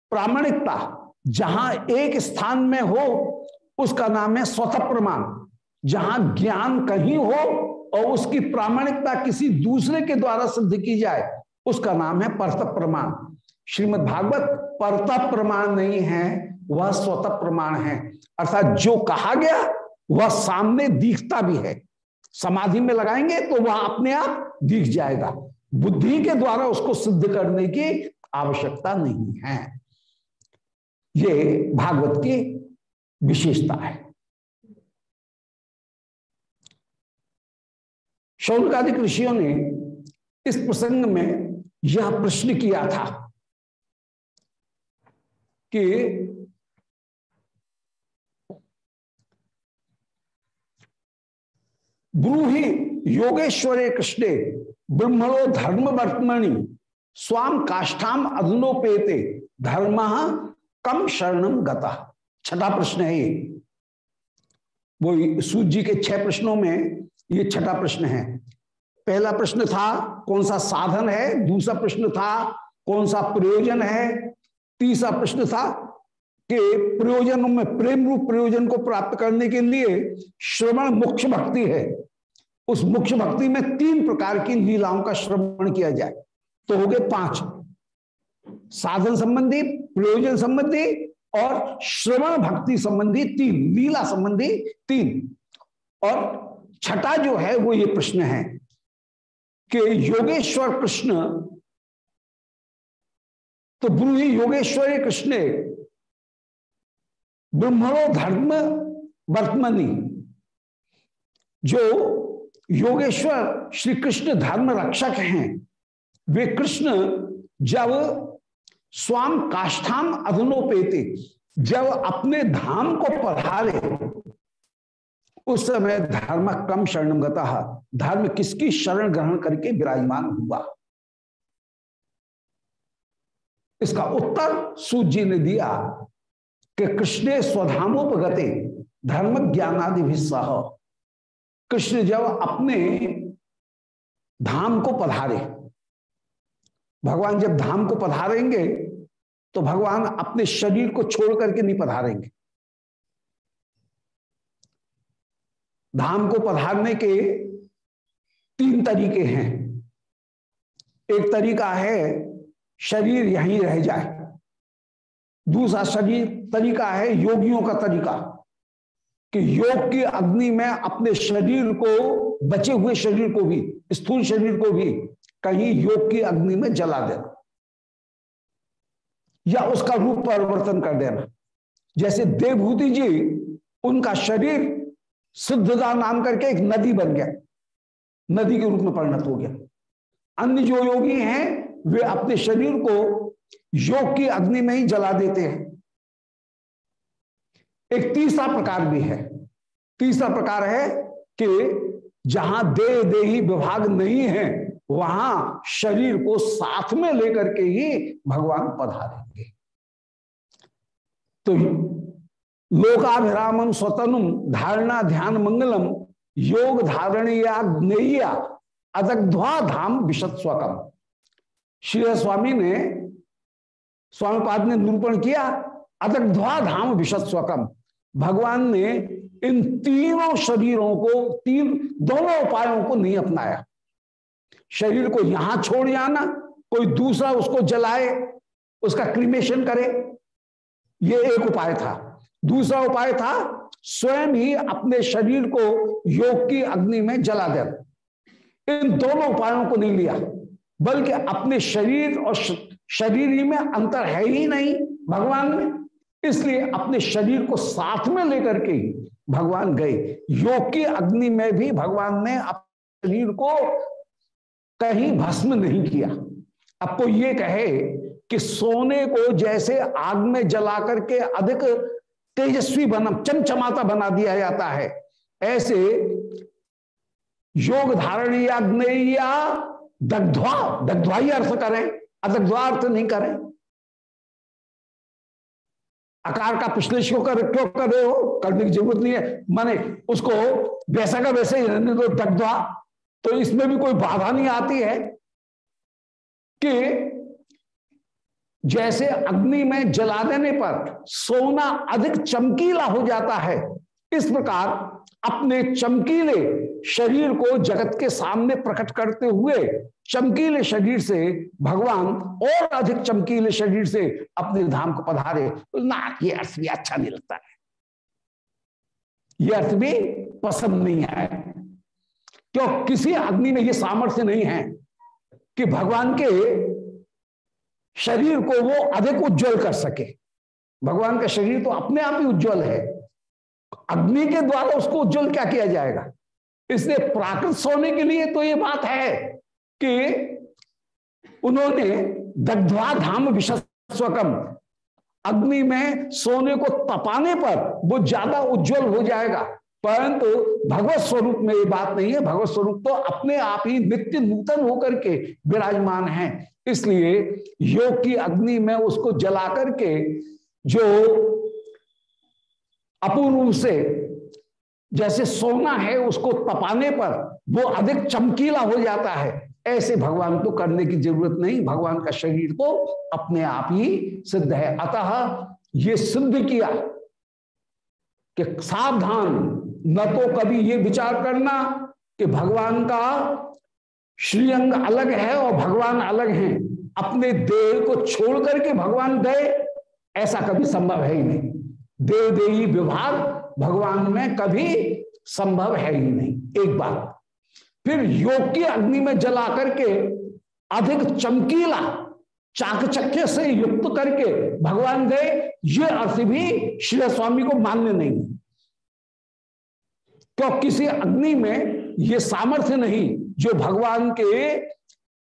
प्रामाणिकता जहाँ एक स्थान में हो, उसका नाम है स्वतः प्रमाण। जहाँ ज्ञान कहीं हो और उसकी प्रामाणिकता किसी दूसरे के द्वारा सिद्ध की जाए उसका नाम है परत प्रमाण। श्रीमद भागवत, परत प्रमाण नहीं है, वह स्वतः प्रमाण है। अर्थात जो कहा गया, वह सामने दिखता भी है। समाधि में लगाएँगे तो वह अपने आप दिख जाएगा। बुद्धि के द्वारा उसको सिद्ध करने की आवश्यकता नहीं है। ये भागवत की विशेषता है। शौनकादिक ऋषियों ने इस प्रसंग में यह प्रश्न किया था कि ब्रूहि योगेश्वरे कृष्णे ब्रह्मणो धर्म वर्तमणि स्वाम काष्ठाम अधनोपेते धर्म कम शरणम गता। छठा प्रश्न है ये। वो सूर्य के छह प्रश्नों में ये छठा प्रश्न है। पहला प्रश्न था, कौन सा साधन है? दूसरा प्रश्न था, कौन सा प्रयोजन है? तीसरा प्रश्न था कि प्रयोजन में प्रेम रूप प्रयोजन को प्राप्त करने के लिए श्रवण मुख्य भक्ति है। उस मुख्य भक्ति में तीन प्रकार की लीलाओं का श्रवण किया जाए। तो हो गए पाँच। साधन संबंधी, प्रयोजन संबंधी और श्रवण भक्ति संबंधी तीन, लीला संबंधी तीन। और छठा जो है, वो ये प्रश्न है। कि योगेश्वर कृष्ण तो ब्रूही योगेश्वरी कृष्ण ब्रह्मणो धर्म वर्तमनी, जो योगेश्वर श्री कृष्ण धर्म रक्षक हैं, वे कृष्ण जब स्वाम काष्ठाम अधनोपेते, जब अपने धाम को पधारे उस समय धर्म कम शरण गता धर्म किसकी शरण ग्रहण करके विराजमान हुआ? इसका उत्तर सूर्य ने दिया कि कृष्ण स्वधामोपगते धर्म ज्ञानादि भी सह। कृष्ण जब अपने धाम को पधारे, भगवान जब धाम को पधारेंगे तो भगवान अपने शरीर को छोड़ करके नहीं पधारेंगे। धाम को पधारने के तीन तरीके हैं। एक तरीका है, शरीर यहीं रह जाए। दूसरा शरीर तरीका है, योगियों का तरीका, कि योग की अग्नि में अपने शरीर को, बचे हुए शरीर को भी, स्थूल शरीर को भी कहीं योग की अग्नि में जला देना या उसका रूप परिवर्तन कर देना। जैसे देवभूति जी, उनका शरीर सिद्धदा नाम करके एक नदी बन गया। नदी के रूप में परिणत हो गया। अन्य जो योगी हैं, वे अपने शरीर को योग की अग्नि में ही जला देते हैं। एक तीसरा प्रकार भी है। तीसरा प्रकार है कि जहाँ दे देही विभाग नहीं है, वहाँ शरीर को साथ में लेकर के ही भगवान पधारेंगे। तो लोकाभिरामम स्वतनुम धारणा ध्यान मंगलम, योग धारणिया अदग्ध्वा धाम विशद स्वकम श्री स्वामी ने स्वामीपाद ने निरूपण किया, अदग्ध्वा धाम विशद स्वकम भगवान ने इन तीनों शरीरों को, तीन दोनों उपायों को नहीं अपनाया। शरीर को यहाँ छोड़ जाना कोई दूसरा उसको जलाए, उसका क्रिमेशन करे, ये एक उपाय था। दूसरा उपाय था, स्वयं ही अपने शरीर को योग की अग्नि में जला देना। इन दोनों उपायों को नहीं लिया, बल्कि अपने शरीर और शरीर ही में अंतर है ही नहीं भगवान में। इसलिए अपने शरीर को साथ में लेकर के भगवान गए। योग की अग्नि में भी भगवान ने अपने शरीर को कहीं भस्म नहीं किया। आपको ये कहे कि सोने को जैसे आग में जला करके अधिक तेजस्वी बना चमचमाता बना दिया जाता है। ऐसे योग धारण या दग्ध्वा दग्ध्वा ही अर्थ करें, अदग्ध्वा अर्थ नहीं करें। आकार का विश्लेषण कर क्यों कर रहे हो? करने की ज़रूरत नहीं है। माने उसको वैसा का वैसे ही रहने दो, दग्ध्वा। तो इसमें भी कोई बाधा नहीं आती है कि जैसे अग्नि में जला देने पर सोना अधिक चमकीला हो जाता है। इस प्रकार अपने चमकीले शरीर को जगत के सामने प्रकट करते हुए चमकीले शरीर से भगवान और अधिक चमकीले शरीर से अपने धाम को पधारे। ना, ये अर्थ भी अच्छा नहीं लगता है। ये अर्थ भी पसंद नहीं है। क्यों? किसी अग्नि में ये सामर्थ्य नहीं है कि भगवान के शरीर को वो अधिक उज्जवल कर सके। भगवान का शरीर तो अपने आप ही उज्जवल है। अग्नि के द्वारा उसको उज्जवल क्या किया जाएगा? इसलिए प्राकृत सोने के लिए तो ये बात है कि उन्होंने दग्ध्वा धाम विशस्वकम, अग्नि में सोने को तपाने पर वो ज़्यादा उज्जवल हो जाएगा। परंतु भगवत स्वरूप में ये बात नहीं है। भगवत स्वरूप तो अपने आप ही नित्य नूतन होकर के विराजमान है। इसलिए योग की अग्नि में उसको जला करके जो अपूर्व से जैसे सोना है उसको तपाने पर वो अधिक चमकीला हो जाता है। ऐसे भगवान को करने की ज़रूरत नहीं। भगवान का शरीर तो अपने आप ही सिद्ध है। अतः ये सिद्ध किया कि सावधान, न तो कभी ये विचार करना कि भगवान का श्रीअंग अलग है और भगवान अलग हैं। अपने देह को छोड़ करके भगवान गए, ऐसा कभी संभव है ही नहीं। देव देवी विभाग भगवान में कभी संभव है ही नहीं, एक बात। फिर योग की अग्नि में जला करके अधिक चमकीला चाकचक्य से युक्त करके भगवान गए, ये अर्थ भी श्री स्वामी को मान्य नहीं। क्यों? किसी अग्नि में ये सामर्थ्य नहीं जो भगवान के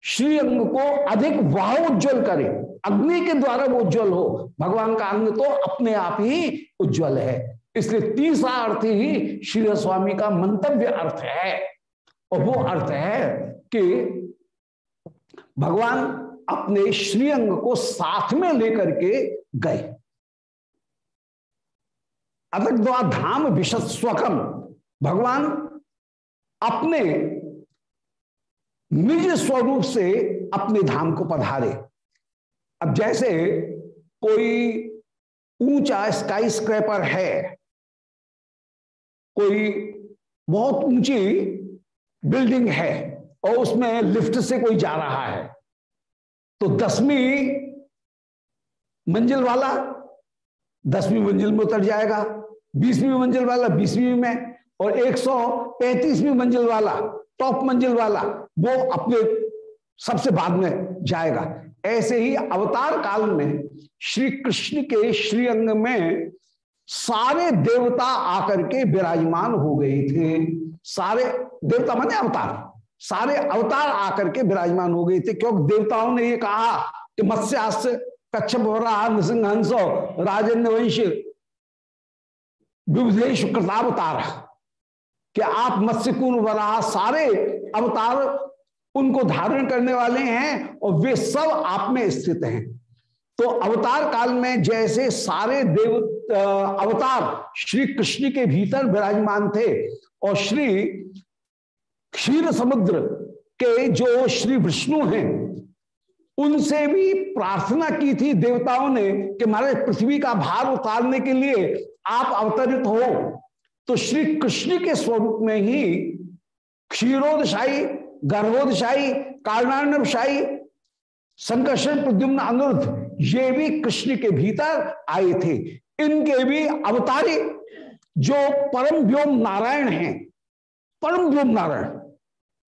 श्री अंग को अधिक वाह उज्जवल करे, अग्नि के द्वारा वो उज्जवल हो, भगवान का अंग तो अपने आप ही उज्जवल है। इसलिए तीसरा अर्थ ही श्री स्वामी का मंतव्य अर्थ है। और वो अर्थ है कि भगवान अपने श्रीअंग को साथ में लेकर के गए। अदग्वा धाम विशद स्वकम भगवान अपने निज स्वरूप से अपने धाम को पधारे। अब जैसे कोई ऊँचा स्काई स्क्रैपर है, कोई बहुत ऊँची बिल्डिंग है और उसमें लिफ्ट से कोई जा रहा है तो दसवीं मंजिल वाला दसवीं मंजिल में उतर जाएगा, बीसवीं मंजिल वाला बीसवीं में, और एक सौ पैंतीसवीं मंजिल वाला टॉप मंजिल वाला, वो अपने सबसे बाद में जाएगा। ऐसे ही अवतार काल में श्री कृष्ण के श्री अंग में सारे देवता आकर के विराजमान हो गए थे। सारे देवता माने अवतार। सारे अवतार आकर के विराजमान हो गए थे। क्योंकि देवताओं ने ये कहा कि मत्स्यास्य कच्छप नृसिंहंसो राजेंद्र वंश विविधेश कृतावतार कि आप मत्स्य कुल वराह सारे अवतार उनको धारण करने वाले हैं और वे सब आप में स्थित हैं। तो अवतार काल में जैसे सारे देव अवतार श्री कृष्ण के भीतर विराजमान थे और श्री क्षीर समुद्र के जो श्री विष्णु हैं, उनसे भी प्रार्थना की थी देवताओं ने कि महाराज पृथ्वी का भार उतारने के लिए आप अवतरित हो। तो श्री कृष्ण के स्वरूप में ही क्षीरोदशाही गर्भोदशाही कारणार्णवशाही संकर्षण प्रद्युम्न अनुरुद्ध ये भी कृष्ण के भीतर आए थे। इनके भी अवतारी जो परम व्योम नारायण हैं, परम व्योम नारायण,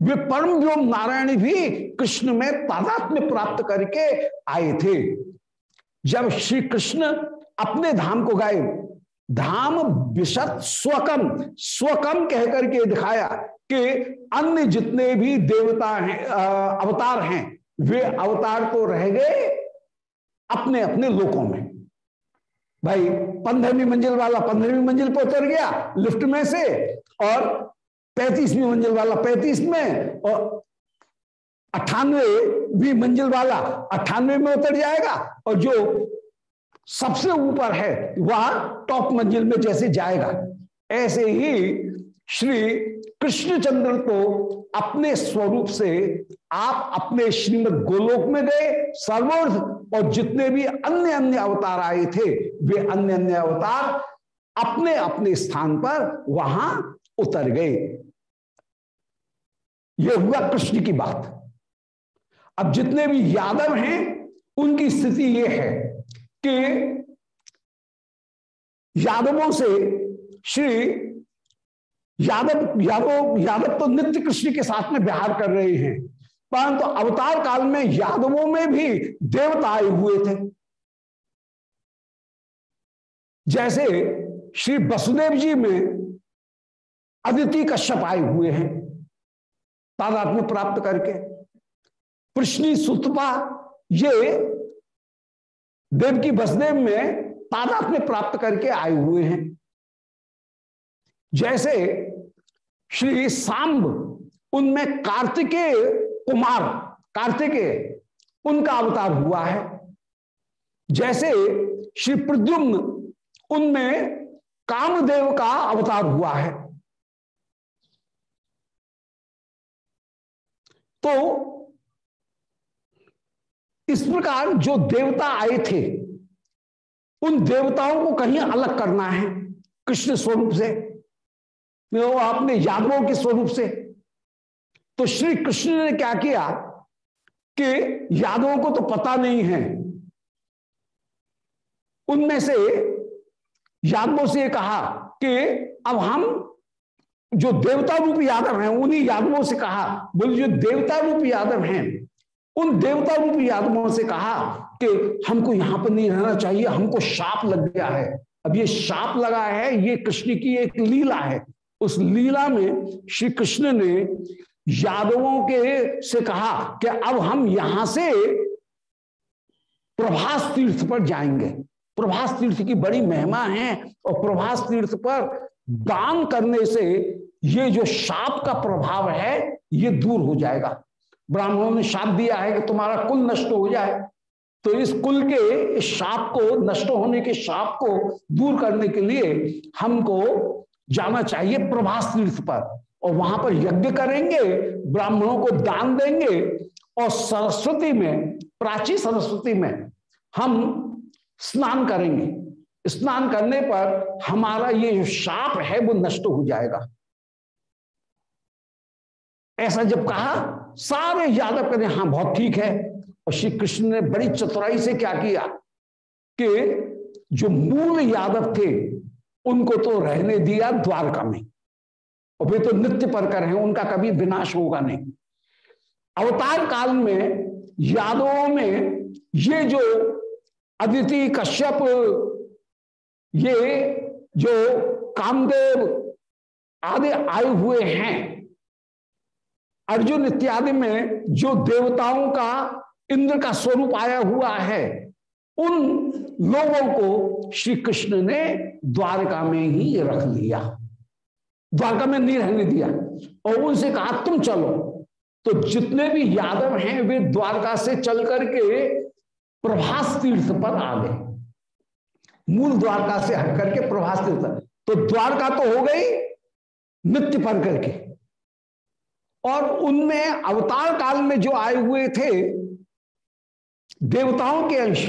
वे परम व्योम नारायण भी कृष्ण में तादात्म्य प्राप्त करके आए थे। जब श्री कृष्ण अपने धाम को गाए धाम विशत स्वकम स्वकम कहकर के दिखाया कि अन्य जितने भी देवता हैं अवतार हैं, वे अवतार तो रह गए अपने अपने लोकों में। भाई, पंद्रहवीं मंजिल वाला पंद्रहवीं मंजिल पर उतर गया लिफ्ट में से और पैंतीसवीं मंजिल वाला पैंतीस में और अट्ठानवे भी मंजिल वाला अट्ठानवे में उतर जाएगा और जो सबसे ऊपर है, वह टॉप मंजिल में जैसे जाएगा। ऐसे ही श्री कृष्णचंद्र को अपने स्वरूप से आप अपने श्रीमद गोलोक में गए, सर्वोर्ध, और जितने भी अन्य अन्य अवतार आए थे, वे अन्य अन्य अवतार अपने अपने स्थान पर वहाँ उतर गए। यह हुआ कृष्ण की बात। अब जितने भी यादव हैं, उनकी स्थिति यह है। कि यादवों से श्री यादव यादव यादव तो नित्य कृष्ण के साथ में व्यवहार कर रहे हैं, परंतु तो अवतार काल में यादवों में भी देवता आए हुए थे। जैसे श्री वसुदेव जी में अदिति कश्यप आए हुए हैं, तादात्म्य प्राप्त करके, कृष्णी सुतपा, ये देव की वसुदेव में तादात्म्य प्राप्त करके आए हुए हैं। जैसे श्री सांब, उनमें कार्तिकेय कुमार, कार्तिकेय, उनका अवतार हुआ है। जैसे श्री प्रद्युम्न, उनमें कामदेव का अवतार हुआ है। तो इस प्रकार जो देवता आए थे, उन देवताओं को कहीं अलग करना है कृष्ण स्वरूप से। वो आपने यादवों के स्वरूप से। तो श्री कृष्ण ने क्या किया कि यादवों को तो पता नहीं है। उनमें से यादवों से कहा कि अब हम जो देवता रूप यादव हैं, उन्हीं यादवों से कहा बोले जो देवता रूप यादव हैं उन देवता रूप यादवों से कहा कि हमको यहाँ पर नहीं रहना चाहिए, हमको शाप लग गया है। अब ये शाप लगा है, ये कृष्ण की एक लीला है। उस लीला में श्री कृष्ण ने यादवों के से कहा कि अब हम यहाँ से प्रभास तीर्थ पर जाएँगे। प्रभास तीर्थ की बड़ी महिमा है और प्रभास तीर्थ पर दान करने से ये जो शाप का प्रभाव है, ये दूर हो जाएगा। ब्राह्मणों ने शाप दिया है कि तुम्हारा कुल नष्ट हो जाए। तो इस कुल के, इस शाप को, नष्ट होने के शाप को दूर करने के लिए हमको जाना चाहिए प्रभास तीर्थ पर। और वहाँ पर यज्ञ करेंगे, ब्राह्मणों को दान देंगे और सरस्वती में, प्राची सरस्वती में हम स्नान करेंगे। स्नान करने पर हमारा ये जो शाप है वो नष्ट हो जाएगा। ऐसा जब कहा, सारे यादव कहते हाँ बहुत ठीक है। और श्री कृष्ण ने बड़ी चतुराई से क्या किया कि जो मूल यादव थे, उनको तो रहने दिया द्वारका में। और वे तो नित्य परकर हैं, उनका कभी विनाश होगा नहीं। अवतार काल में यादवों में ये जो अदिति कश्यप, ये जो कामदेव आदि आए हुए हैं अर्जुन इत्यादि में जो देवताओं का इंद्र का स्वरूप आया हुआ है, उन लोगों को श्री कृष्ण ने द्वारका में ही रख लिया। द्वारका में नहीं रहने दिया और उनसे कहा, तुम चलो। तो जितने भी यादव हैं, वे द्वारका से चल करके प्रभास तीर्थ पर आ गए। मूल द्वारका से हट करके प्रभास तीर्थ। तो द्वारका तो हो गई नित्य पर करके। और उनमें अवतार काल में जो आए हुए थे, देवताओं के अंश,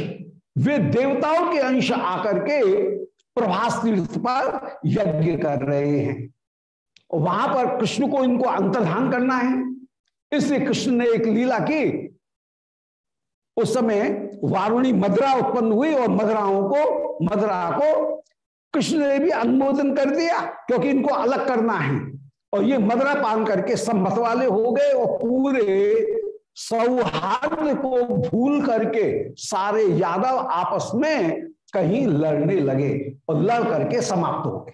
वे देवताओं के अंश आकर के प्रभास तीर्थ पर यज्ञ कर रहे हैं। वहाँ पर कृष्ण को इनको अंतर्धान करना है। इसलिए कृष्ण ने एक लीला की। उस समय वारुणी मदरा उत्पन्न हुई और मदराओं को, मदरा को कृष्ण ने भी अनुमोदन कर दिया, क्योंकि इनको अलग करना है। और ये मदरा पान करके सब मत वाले हो गए और पूरे सौहार्द को भूल करके सारे यादव आपस में कहीं लड़ने लगे और लड़ करके समाप्त हो गए।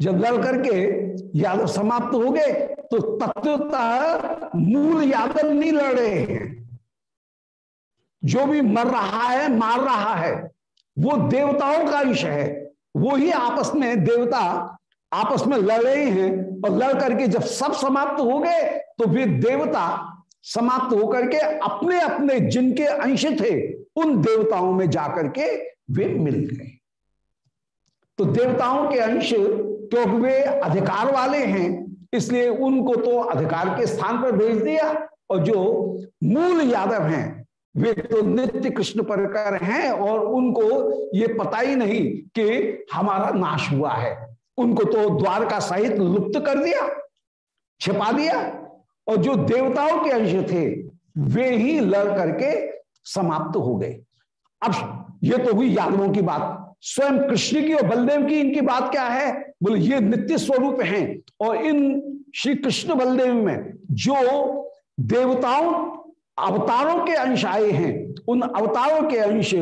जब लड़ करके यादव समाप्त हो गए तो तत्वतः मूल यादव नहीं लड़ रहे हैं। जो भी मर रहा है, मार रहा है, वो देवताओं का अंश है। वो ही आपस में देवता आपस में लड़ रहे हैं और लड़ करके जब सब समाप्त हो गए तो फिर देवता समाप्त होकर के अपने अपने जिनके अंश थे, उन देवताओं में जाकर के वे मिल गए। तो देवताओं के अंश, क्योंकि वे अधिकार वाले हैं, इसलिए उनको तो अधिकार के स्थान पर भेज दिया और जो मूल यादव हैं, वे तो नित्य कृष्ण परकर हैं और उनको ये पता ही नहीं कि हमारा नाश हुआ है। उनको तो द्वारका सहित लुप्त कर दिया, छिपा दिया, और जो देवताओं के अंश थे, वे ही लड़ करके समाप्त हो गए। अब ये तो हुई यादवों की बात। स्वयं कृष्ण की और बलदेव की इनकी बात क्या है? बोले, ये नित्य स्वरूप हैं, और इन श्री कृष्ण बलदेव में जो देवताओं, अवतारों के अंश आए हैं, उन अवतारों के अंश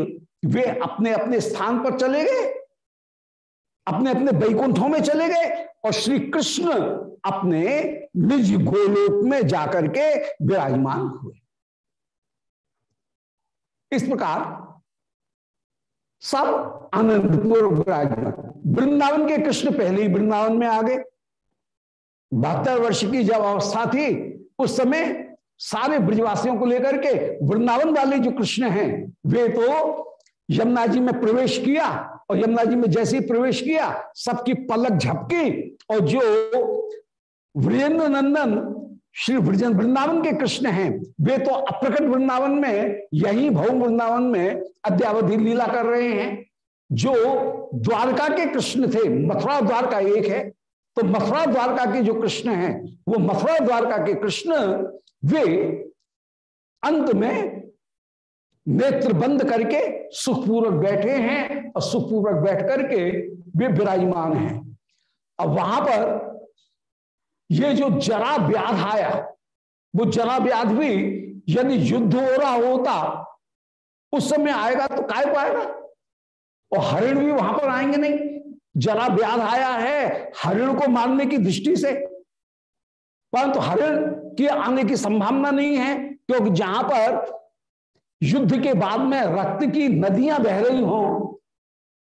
वे अपने अपने स्थान पर चले गए। अपने अपने बैकुंठों में चले गए और श्री कृष्ण अपने निज गोलोक में जाकर के विराजमान हुए। इस प्रकार सब आनंदपूर्व विराजमान। वृंदावन के कृष्ण पहले ही वृंदावन में आ गए। बहत्तर वर्ष की जब अवस्था थी, उस समय सारे ब्रजवासियों को लेकर के वृंदावन वाले जो कृष्ण हैं, वे तो यमुना जी में प्रवेश किया और यमुना जी में जैसे ही प्रवेश किया, सबकी पलक झपकी और जो वीरेंद्र नंदन श्री ब्रजन वृंदावन के कृष्ण हैं, वे तो अप्रकट वृंदावन में, यही भवन वृंदावन में अद्यावधि लीला कर रहे हैं। जो द्वारका के कृष्ण थे, मथुरा द्वारका एक है तो मथुरा द्वारका के जो कृष्ण हैं, वो मथुरा द्वारका के कृष्ण, वे अंत में नेत्र बंद करके सुखपूर्वक बैठे हैं और सुखपूर्वक बैठ करके वे विराजमान हैं। अब वहाँ पर ये जो जरा व्याध आया, वो जरा व्याध भी यदि युद्ध हो रहा होता, उस समय आएगा तो काय को आएगा? और हरिण भी वहाँ पर आएँगे नहीं। जरा व्याध आया है हरिण को मारने की दृष्टि से। परंतु तो हरिण के आने की संभावना नहीं है, क्योंकि जहाँ पर युद्ध के बाद में रक्त की नदियाँ बह रही हो,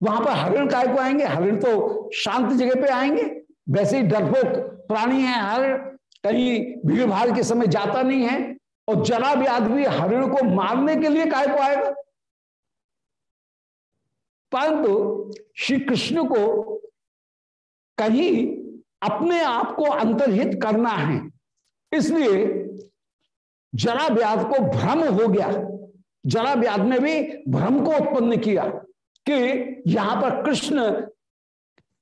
वहाँ पर हरिण काय को आएँगे? हरिण तो शांत जगह पे आएँगे। वैसे ही डरपोक प्राणी है हरिण कहीं भीड़ भाड़ के समय जाता नहीं है, और जरा भी आदमी हरिण को मारने के लिए काय को आएगा? परंतु श्री कृष्ण को कहीं अपने आप को अंतर्हित करना है। इसलिए जरा व्याध को भ्रम हो गया। जरा व्याध ने भी भ्रम को उत्पन्न किया कि यहाँ पर कृष्ण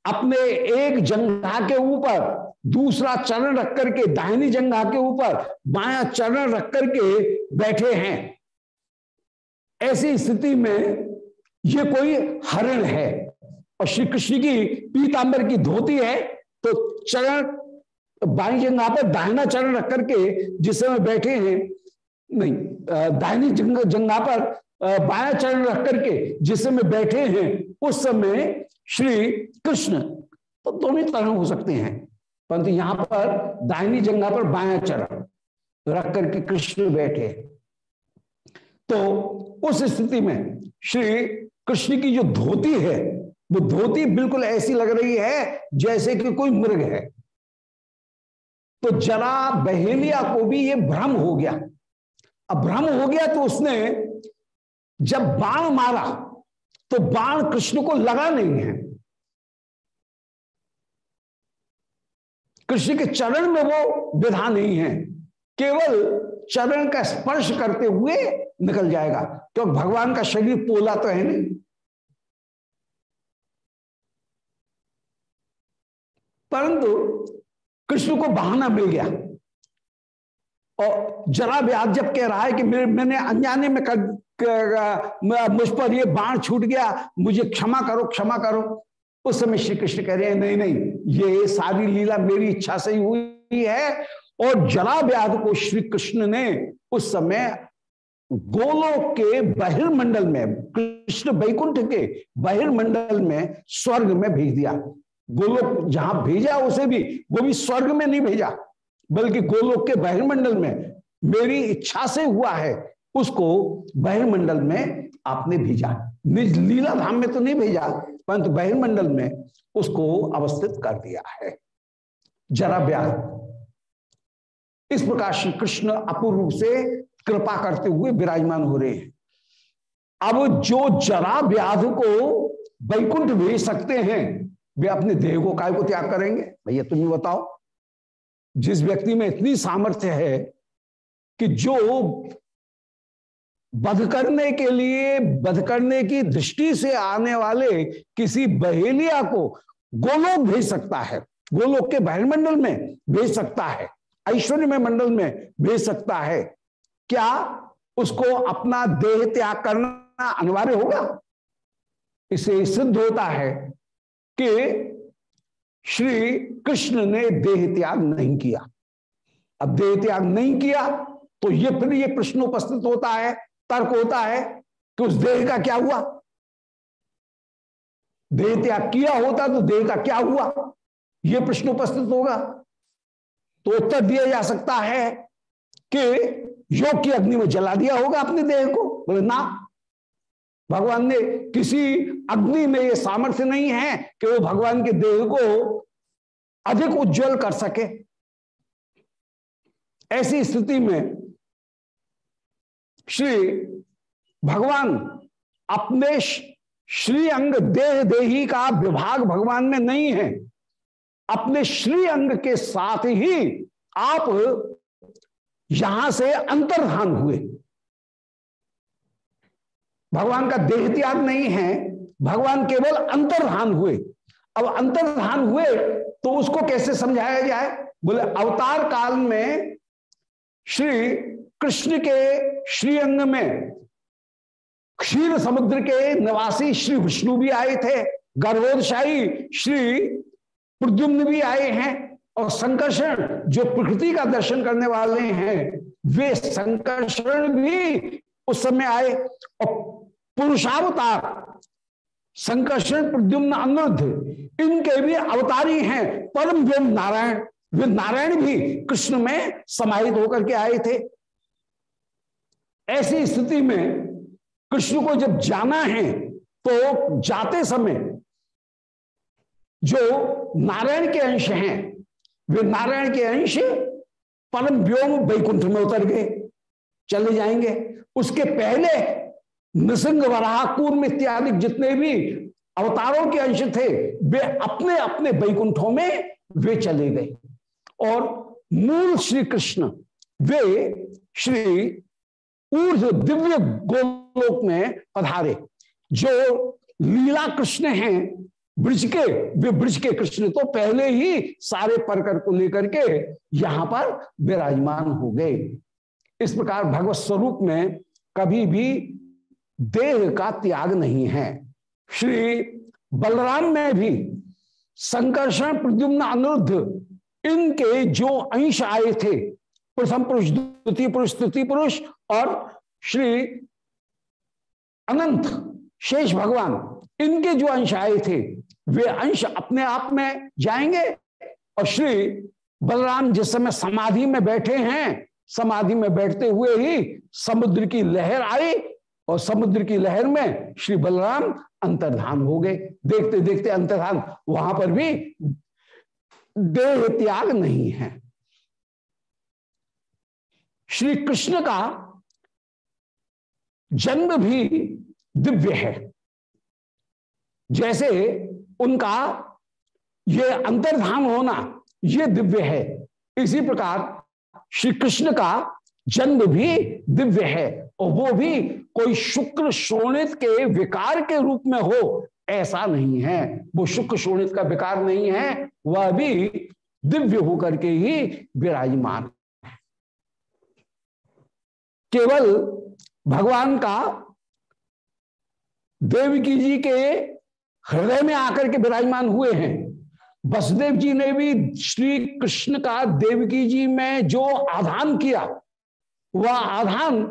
अपने एक जंघा के ऊपर, दूसरा चरण रख करके, दाहिनी जंघा के ऊपर, बाया चरण रख करके बैठे हैं। ऐसी स्थिति में ये कोई हरण है और श्री कृष्ण की पीतांबर की धोती है तो चरण बाई जंगा पर दाहिना चरण रख करके जिस समय बैठे हैं नहीं दाहिनी जंग, जंगा पर बाया चरण रख करके जिस समय बैठे हैं उस समय श्री कृष्ण तो दोनों तरह हो सकते हैं। परंतु यहाँ पर दाहिनी जंगा पर बाया चरण रख करके कृष्ण बैठे तो उस स्थिति में श्री कृष्ण की जो धोती है वो धोती बिल्कुल ऐसी लग रही है जैसे कि कोई मृग है। तो जरा बहेलिया को भी ये भ्रम हो गया। अब भ्रम हो गया तो उसने जब बाण मारा तो बाण कृष्ण को लगा नहीं है। कृष्ण के चरण में वो विधा नहीं है। केवल चरण का स्पर्श करते हुए निकल जाएगा, क्योंकि तो भगवान का शरीर पोला तो है नहीं। परंतु कृष्ण को बहाना मिल गया। और जरा व्याध जब कह रहा है कि मेरे मैंने अनजाने में कर, कर, मुझ पर ये बाण छूट गया मुझे क्षमा करो क्षमा करो। उस समय श्री कृष्ण कह रहे हैं नहीं नहीं ये सारी लीला मेरी इच्छा से ही हुई है। और जरा व्याध को श्री कृष्ण ने उस समय गोलोक के बहिर्मंडल में कृष्ण बैकुंठ के बहिर्मंडल में स्वर्ग में भेज दिया। गोलोक जहाँ भेजा उसे भी वो भी स्वर्ग में नहीं भेजा। बल्कि गोलोक के बहिर्मंडल में मेरी इच्छा से हुआ है, उसको बहिर्मंडल में आपने भेजा। निज लीला धाम में तो नहीं भेजा, परंतु बहिर्मंडल में उसको अवस्थित कर दिया है। जरा ब्याह। इस प्रकार श्री कृष्ण अपूर्व से कृपा करते हुए विराजमान हो रहे हैं। अब जो जरा व्याध को वैकुंठ भेज सकते हैं, वे अपने देह को काय को त्याग करेंगे। भैया तुम्हें बताओ। जिस व्यक्ति में इतनी सामर्थ्य है कि जो बध करने के लिए बध करने की दृष्टि से आने वाले किसी बहेलिया को गोलोक भेज सकता है। गोलोक के बहिर्मंडल में भेज सकता है। ऐश्वर्य में मंडल में भेज सकता है। क्या उसको अपना देह त्याग करना अनिवार्य होगा? इसे सिद्ध होता है कि श्री कृष्ण ने देह त्याग नहीं किया। अब देह त्याग नहीं किया तो ये फिर ये प्रश्न उपस्थित होता है, तर्क होता है कि उस देह का क्या हुआ? देह त्याग किया होता तो देह का क्या हुआ? यह प्रश्न उपस्थित होगा। तो उत्तर दिया जा सकता है कि योग की अग्नि में जला दिया होगा अपने देह को। बोले, ना भगवान ने किसी अग्नि में ये सामर्थ्य नहीं है कि वो भगवान के देह को अधिक उज्जवल कर सके। ऐसी स्थिति में श्री भगवान अपने श्री अंग देह देही का विभाग भगवान में नहीं है। अपने श्री अंग के साथ ही आप यहाँ से अंतर्धान हुए। भगवान का देह त्याग नहीं है, भगवान केवल अंतर्धान हुए। अब अंतर्धान हुए तो उसको कैसे समझाया जाए? बोले, अवतार काल में श्री कृष्ण के श्रीअंग में क्षीर समुद्र के निवासी श्री विष्णु भी आए थे गर्भोदशाही श्री प्रद्युम्न भी आए हैं और संकर्षण, जो प्रकृति का दर्शन करने वाले हैं, वे संकर्षण भी उस समय आए और पुरुषावतार, संकर्षण प्रद्युम्न अनुरुद्ध, इनके भी अवतारी हैं, परम व्योम नारायण। वे नारायण भी कृष्ण में समाहित होकर के आए थे। ऐसी स्थिति में कृष्ण को जब जाना है तो जाते समय जो नारायण के अंश हैं, वे नारायण के अंश परम व्योम वैकुंठ में उतर गए। चले जाएँगे। उसके पहले नृसिंग वराह कूर्म इत्यादि जितने भी अवतारों के अंश थे, वे अपने अपने वैकुंठों में वे चले गए। और मूल श्री कृष्ण, वे श्री ऊर्ज दिव्य गोलोक में पधारे, जो लीला कृष्ण हैं। ब्रज के, वे ब्रज के कृष्ण तो पहले ही सारे परकर को लेकर के यहाँ पर विराजमान हो गए। इस प्रकार भगवत स्वरूप में कभी भी देह का त्याग नहीं है। श्री बलराम में भी संकर्षण, प्रद्युम्न, अनुरुद्ध इनके जो अंश आए थे प्रथम पुरुष, द्वितीय पुरुष, तृतीय पुरुष और श्री अनंत शेष भगवान, इनके जो अंश आए थे, वे अंश अपने आप में जाएँगे और श्री बलराम जिस समय समाधि में बैठे हैं समाधि में बैठते हुए ही समुद्र की लहर आई और समुद्र की लहर में श्री बलराम अंतर्धान हो गए। देखते देखते अंतर्धान, वहाँ पर भी देह त्याग नहीं है। श्री कृष्ण का जन्म भी दिव्य है। जैसे उनका ये अंतर्धान होना, ये दिव्य है। इसी प्रकार श्री कृष्ण का जन्म भी दिव्य है और वो भी कोई शुक्र शोणित के विकार के रूप में हो, ऐसा नहीं है। वो शुक्र शोणित का विकार नहीं है, वह भी दिव्य होकर के ही विराजमान केवल भगवान का देवकी जी के हृदय में आकर के विराजमान हुए हैं। वसुदेव जी ने भी श्री कृष्ण का, देवकी जी में जो आधान किया, वह आधान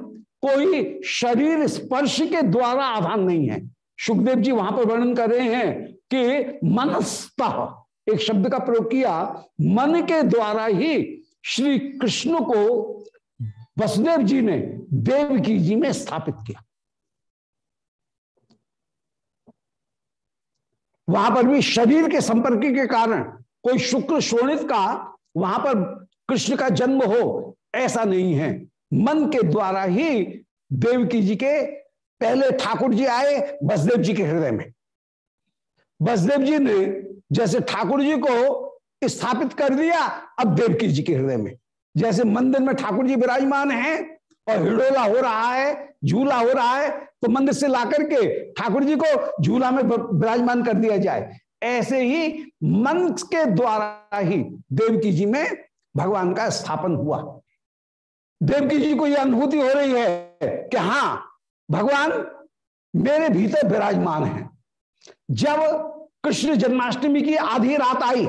कोई शरीर स्पर्श के द्वारा आधान नहीं है। सुखदेव जी वहाँ पर वर्णन कर रहे हैं कि मनस्थ एक शब्द का प्रयोग किया, मन के द्वारा ही श्री कृष्ण को वसुदेव जी ने देवकी जी में स्थापित किया। वहाँ पर भी शरीर के संपर्क के कारण कोई शुक्र शोणित का वहाँ पर कृष्ण का जन्म हो, ऐसा नहीं है। मन के द्वारा ही देवकी जी के पहले ठाकुर जी आए बसदेव जी के हृदय में। बसदेव जी ने जैसे ठाकुर जी को स्थापित कर दिया, अब देवकी जी के हृदय में। जैसे मंदिर में ठाकुर जी विराजमान हैं और हिडोला हो रहा है, झूला हो रहा है तो मंदिर से ला करके ठाकुर जी को झूला में विराजमान कर दिया जाए। ऐसे ही मन के द्वारा ही देवकी जी में भगवान का स्थापन हुआ। देवकी जी को यह अनुभूति हो रही है कि हाँ, भगवान मेरे भीतर विराजमान है। जब कृष्ण जन्माष्टमी की आधी रात आई,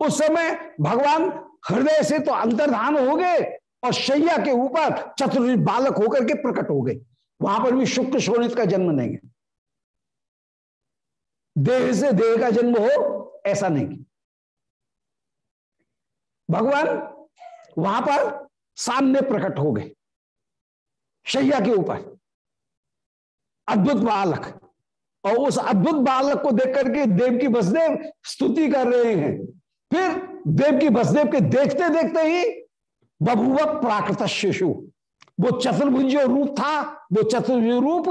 उस समय भगवान हृदय से तो अंतर्धान हो गए और शैया के ऊपर चतुर्थ बालक होकर के प्रकट हो गए। वहाँ पर भी शुक्र शोणित का जन्म नहीं है। देह से देह का जन्म हो, ऐसा नहीं। भगवान वहाँ पर सामने प्रकट हो गए। शैया के ऊपर। अद्भुत बालक। और उस अद्भुत बालक को देख करके देव की बसदेव स्तुति कर रहे हैं। फिर देव की बसदेव के देखते देखते ही बभुव प्राकृत शिशु। वो चतुर्भुज रूप था, वो चतुर्भुज रूप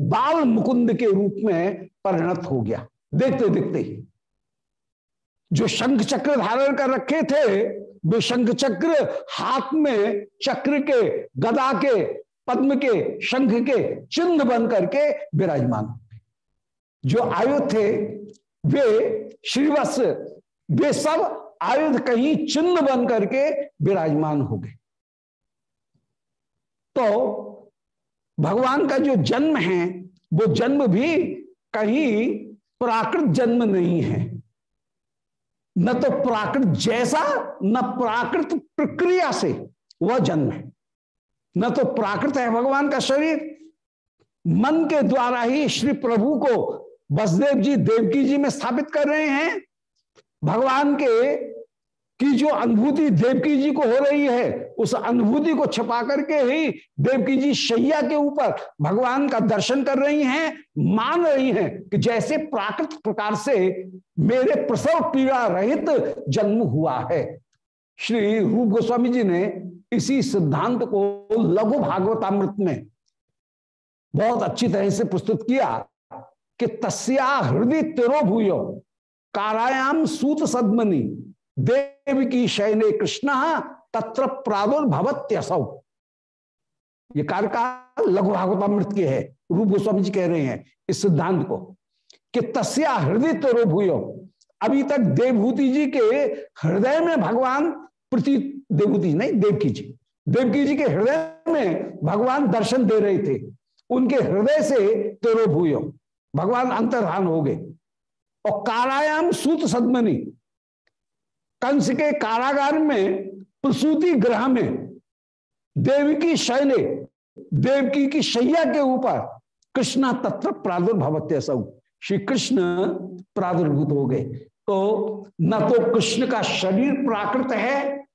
बाल मुकुंद के रूप में परिणत हो गया। देखते देखते ही। जो शंख चक्र धारण कर रखे थे, वे शंख चक्र हाथ में चक्र के गदा के, पद्म के, शंख के चिन्ह बन करके विराजमान। जो आयुध थे, वे श्रीवत्स, वे सब आयुध कहीं चिन्ह बन करके विराजमान हो गए। तो भगवान का जो जन्म है, वो जन्म भी कहीं प्राकृत जन्म नहीं है। न तो प्राकृत जैसा, न प्राकृत प्रक्रिया से वह जन्म है। न तो प्राकृत है भगवान का शरीर। मन के द्वारा ही श्री प्रभु को बसदेव जी, देवकी जी में स्थापित कर रहे हैं। भगवान के की जो अनुभूति देवकी जी को हो रही है, उस अनुभूति को छपा करके ही देवकी जी शैया के ऊपर भगवान का दर्शन कर रही हैं, मान रही हैं कि जैसे प्राकृत प्रकार से मेरे प्रसव पीड़ा रहित जन्म हुआ है। श्री रूप गोस्वामी जी ने इसी सिद्धांत को लघु भागवतामृत में बहुत अच्छी तरह से प्रस्तुत किया कि तस्या हृदय तिरो भूयो कारायाम सूत सदमनी। देव की शयने कृष्ण तत्र प्रादुर्भवत्यसौ। ये कार्य का लघु भागवतामृत के है, रूप गोस्वामी जी कह रहे हैं इस सिद्धांत को कि तस्या हृदय तिरो भूयो अभी तक देवभूति जी के हृदय में भगवान प्रति देवभूति नहीं, देवकी जी। देवकी जी के हृदय में भगवान दर्शन दे रहे थे। उनके हृदय से तेरो भूयो भगवान अंतर्धान हो गए। और कारायाम सूत सदमनी कंस के कारागार में, प्रसूति ग्रह में, देवकी शैले देवकी की शैया के ऊपर कृष्णा तत्व प्रादुर्भवत्य सब श्री कृष्ण प्रादुर्भूत हो गए। तो न तो कृष्ण का शरीर प्राकृत है,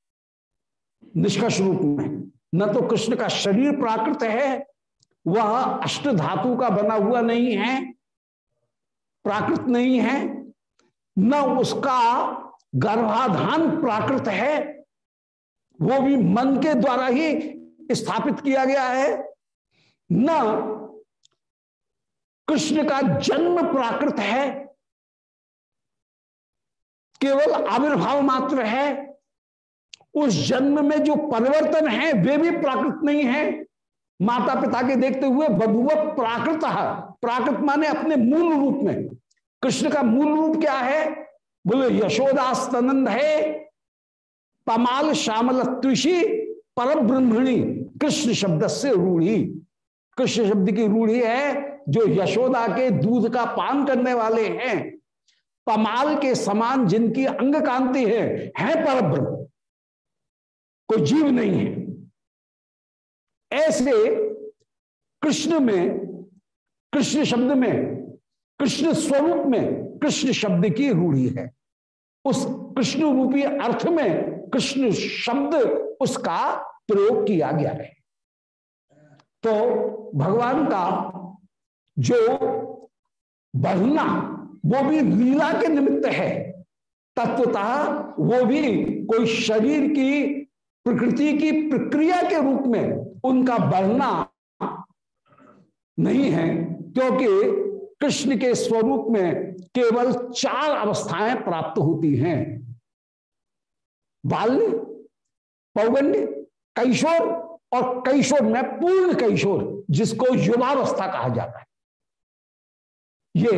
निष्कर्ष रूप में, न तो कृष्ण का शरीर प्राकृत है, वह अष्ट धातु का बना हुआ नहीं है, प्राकृत नहीं है, न उसका गर्भाधान प्राकृत है, वो भी मन के द्वारा ही स्थापित किया गया है। न कृष्ण का जन्म प्राकृत है, केवल आविर्भाव मात्र है। उस जन्म में जो परिवर्तन है, वे भी प्राकृत नहीं है। माता पिता के देखते हुए बबुआ प्राकृत प्राकृत माने अपने मूल रूप में। कृष्ण का मूल रूप क्या है? बोले यशोदास्तनंद है, पमाल श्यामल त्विषी पर ब्रह्मणी, कृष्ण शब्द से रूढ़ी। कृष्ण शब्द की रूढ़ी है, जो यशोदा के दूध का पान करने वाले हैं। कमाल के समान जिनकी अंग कांति है है पर ब्रह्म कोई जीव नहीं है। ऐसे कृष्ण में, कृष्ण शब्द में, कृष्ण स्वरूप में कृष्ण शब्द की रूढ़ी है। उस कृष्ण रूपी अर्थ में कृष्ण शब्द उसका प्रयोग किया गया है। तो भगवान का जो बढ़ना, वो भी लीला के निमित्त है। तत्वतः वो भी कोई शरीर की, प्रकृति की प्रक्रिया के रूप में उनका बढ़ना नहीं है, क्योंकि कृष्ण के स्वरूप में केवल चार अवस्थाएँ प्राप्त होती हैं। बाल्य पौगंड कैशोर और कैशोर में पूर्ण कैशोर, जिसको युवावस्था कहा जाता है। ये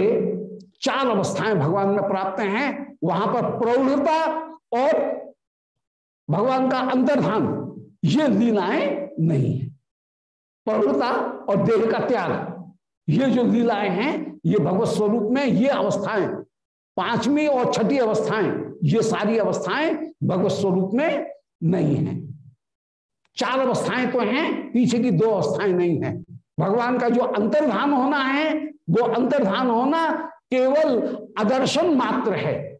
चार अवस्थाएँ भगवान में प्राप्त हैं। वहाँ पर प्रौढ़ता और भगवान का अंतर्धान, ये लीलाएँ नहीं है। प्रौढ़ता और देह का त्याग, ये जो लीलाएँ हैं ये भगवत स्वरूप में ये अवस्थाएँ, पांचवी और छठी अवस्थाएँ, ये सारी अवस्थाएँ भगवत स्वरूप में नहीं है। चार अवस्थाएँ तो हैं, पीछे की दो अवस्थाएँ नहीं है। भगवान का जो अंतर्धान होना है, वो अंतर्धान होना केवल आदर्शन मात्र है।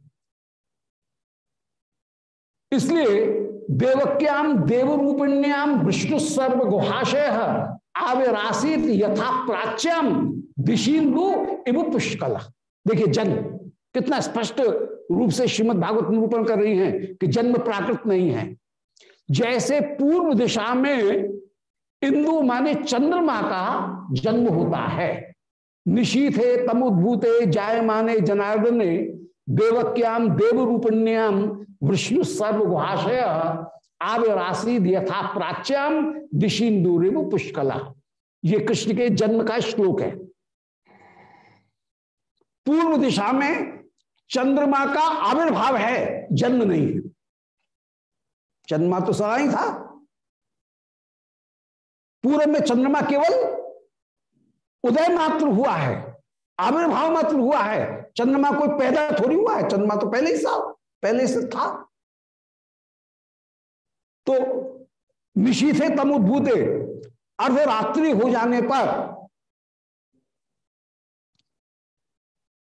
इसलिए देवक्याम, देवरूपिण्याम, विष्णु सर्व गुहाशय आविरासित यथा प्राच्यम। दिशीन्दु एवं पुष्कला। देखिए, जन्म। कितना स्पष्ट रूप से श्रीमद भागवत निरूपण कर रही हैं कि जन्म प्राकृत नहीं है। जैसे पूर्व दिशा में इंदु माने चंद्रमा का जन्म होता है। निशीथे तमुद्भूते जाय माने जनार्दने देवक्याम देव रूपण्याम विष्णु सर्व गुहाशय आविरासी यथा प्राच्याम दिशिंदूरिव पुष्कला। ये कृष्ण के जन्म का श्लोक है। पूर्व दिशा में चंद्रमा का आविर्भाव है, जन्म नहीं है। चंद्रमा तो सदा ही था। पूर्व में चंद्रमा केवल उदय मात्र हुआ है, आविर्भाव मात्र हुआ है। चंद्रमा कोई पैदा थोड़ी हुआ है, चंद्रमा तो पहले ही था पहले से था। तो निशीथे तमुद्भूते अर्धरात्रि हो जाने पर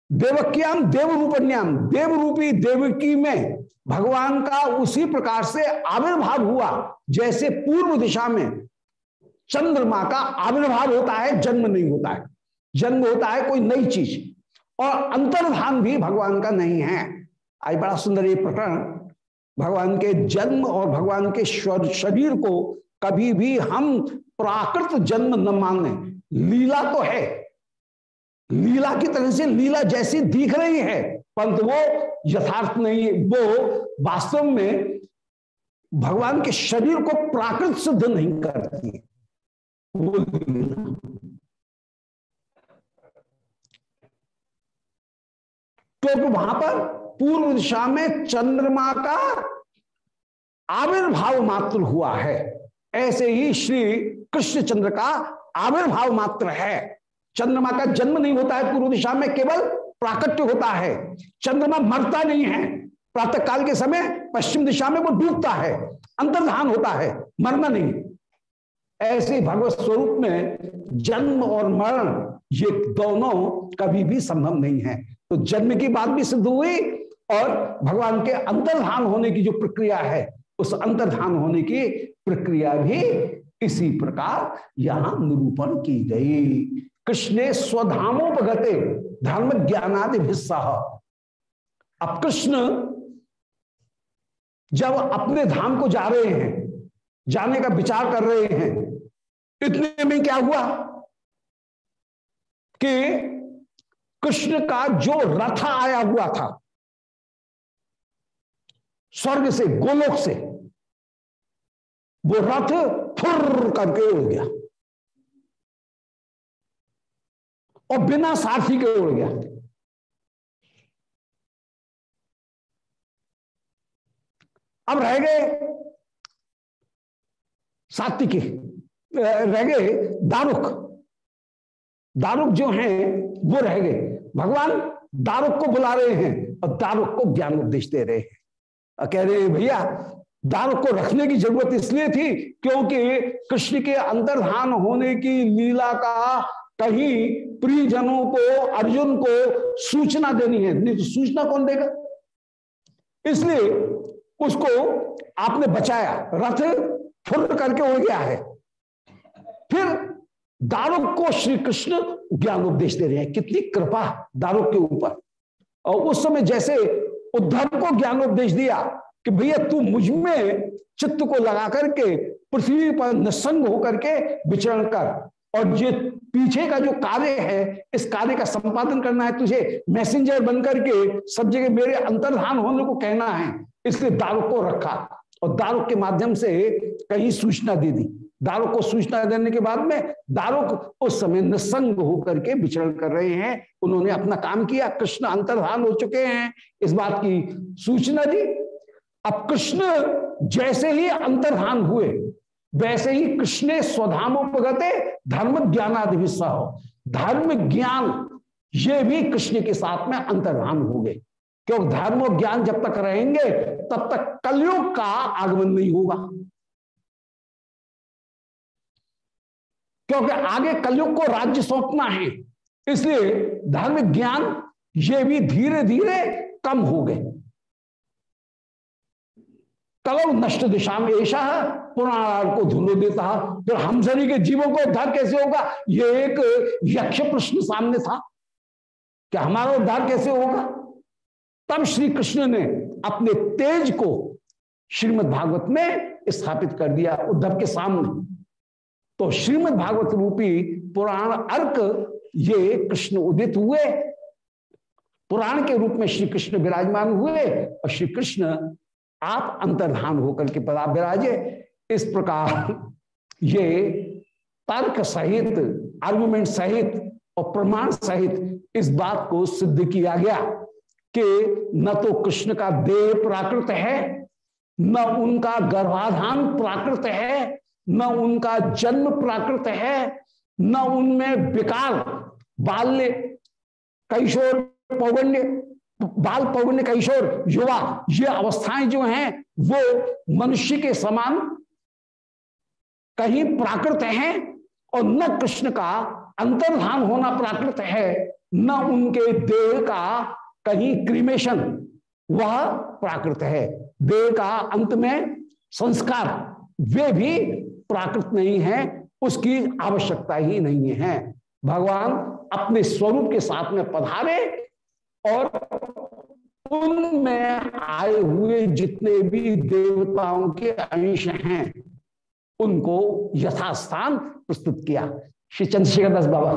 देवक्याम देव रूपन्याम देव रूपी देवकी में भगवान का उसी प्रकार से आविर्भाव हुआ, जैसे पूर्व दिशा में चंद्रमा का आविर्भाव होता है, जन्म नहीं होता है। जन्म होता है कोई नई चीज़, और अंतर्धान भी भगवान का नहीं है। आई बड़ा सुंदर ये प्रकरण, भगवान के जन्म और भगवान के शरीर को कभी भी हम प्राकृत जन्म न माने, लीला तो है लीला की तरह से लीला जैसी दिख रही है। परंतु वो यथार्थ नहीं है। वो वास्तव में भगवान के शरीर को प्राकृत सिद्ध नहीं करती क्योंकि वहाँ पर पूर्व दिशा में चंद्रमा का आविर्भाव मात्र हुआ है। ऐसे ही श्री कृष्ण चंद्र का आविर्भाव मात्र है। चंद्रमा का जन्म नहीं होता है पूर्व दिशा में, केवल प्राकट्य होता है। चंद्रमा मरता नहीं है। प्रातः काल के समय पश्चिम दिशा में वो डूबता है, अंतर्धान होता है, मरना नहीं। ऐसे भगवत स्वरूप में जन्म और मरण, ये दोनों कभी भी संभव नहीं है। तो जन्म की बात भी सिद्ध हुई और भगवान के अंतर्धान होने की जो प्रक्रिया है, उस अंतर्धान होने की प्रक्रिया भी इसी प्रकार यहाँ निरूपण की गई। कृष्ण स्वधामोपगते धर्म ज्ञानादि हिस्सा अब कृष्ण, जब अपने धाम को जा रहे हैं, जाने का विचार कर रहे हैं, इतने में क्या हुआ? कि कृष्ण का जो रथ आया हुआ था, स्वर्ग से, गोलोक से, वो रथ फुर करके उड़ गया। और बिना साथी के उड़ गया। अब रह गए सात्विकी, रह गए दारुक। दारुक जो हैं, वो रह गए। भगवान दारुक को बुला रहे हैं और दारुक को ज्ञान उपदेश दे रहे हैं। और कह रहे हैं, भैया, दारुक को रखने की ज़रूरत इसलिए थी क्योंकि कृष्ण के अंतर्धान होने की लीला का कहीं प्रियजनों को, अर्जुन को सूचना देनी है। नहीं तो सूचना कौन देगा? इसलिए उसको आपने बचाया। रथ फुर करके हो गया है। फिर दारुक को श्री कृष्ण ज्ञान उपदेश दे रहे हैं। कितनी कृपा दारुक के ऊपर। और उस समय जैसे उद्धव को ज्ञान उपदेश दिया कि भैया तू मुझमें चित्त को लगा करके पृथ्वी पर निसंग होकर के विचरण कर और ये पीछे का जो कार्य है, इस कार्य का संपादन करना है तुझे। मैसेंजर बनकर के सब जगह मेरे अंतर्धान होने को कहना है। इसलिए दारुक को रखा और दारुक के माध्यम से कहीं सूचना दे दी। दारुक को सूचना देने के बाद में दारुक उस समय निसंग होकर के विचरण कर रहे हैं। उन्होंने अपना काम किया। कृष्ण अंतर्धान हो चुके हैं। इस बात की सूचना दी। अब कृष्ण जैसे ही अंतर्धान हुए वैसे ही कृष्ण स्वधामोपगते धर्म ज्ञानादि हो। धर्म ज्ञान, ये भी कृष्ण के साथ में अंतर्धान हो गए। क्योंकि धर्म और ज्ञान जब तक रहेंगे, तब तक कलयुग का आगमन नहीं होगा। क्योंकि आगे कलयुग को राज्य सौंपना है, इसलिए धर्म ज्ञान ये भी धीरे धीरे कम हो गए। कलव नष्ट दिशा में ऐसा पुराण को धुलो देता फिर हम सभी के जीवों को उद्धार कैसे होगा? ये एक यक्ष प्रश्न सामने था। कि हमारा उद्धार कैसे होगा? तब श्री कृष्ण ने अपने तेज को श्रीमद् भागवत में स्थापित कर दिया उद्धव के सामने। तो श्रीमद् भागवत रूपी पुराण अर्क, ये कृष्ण उदित हुए। पुराण के रूप में श्री कृष्ण विराजमान हुए और श्री कृष्ण आप अंतर्धान होकर के पदा विराजे। इस प्रकार ये तर्क सहित आर्गुमेंट सहित और प्रमाण सहित इस बात को सिद्ध किया गया कि न तो कृष्ण का देह प्राकृत है, न उनका गर्भाधान प्राकृत है, न उनका जन्म प्राकृत है, न उनमें विकार, बाल्य, कैशोर, पौगण्य बाल पौगण्य कैशोर युवा, ये अवस्थाएँ जो हैं, वो मनुष्य के समान कहीं प्राकृत हैं और न कृष्ण का अंतर्धान होना प्राकृत है, न उनके देह का कहीं क्रीमेशन, वह प्राकृत है। देह का अंत में संस्कार, वे भी प्राकृत नहीं है, उसकी आवश्यकता ही नहीं है। भगवान अपने स्वरूप के साथ में पधारे और उनमें आए हुए जितने भी देवताओं के अंश हैं, उनको यथास्थान प्रस्तुत किया। श्री चंद्रशेखर दास बाबा,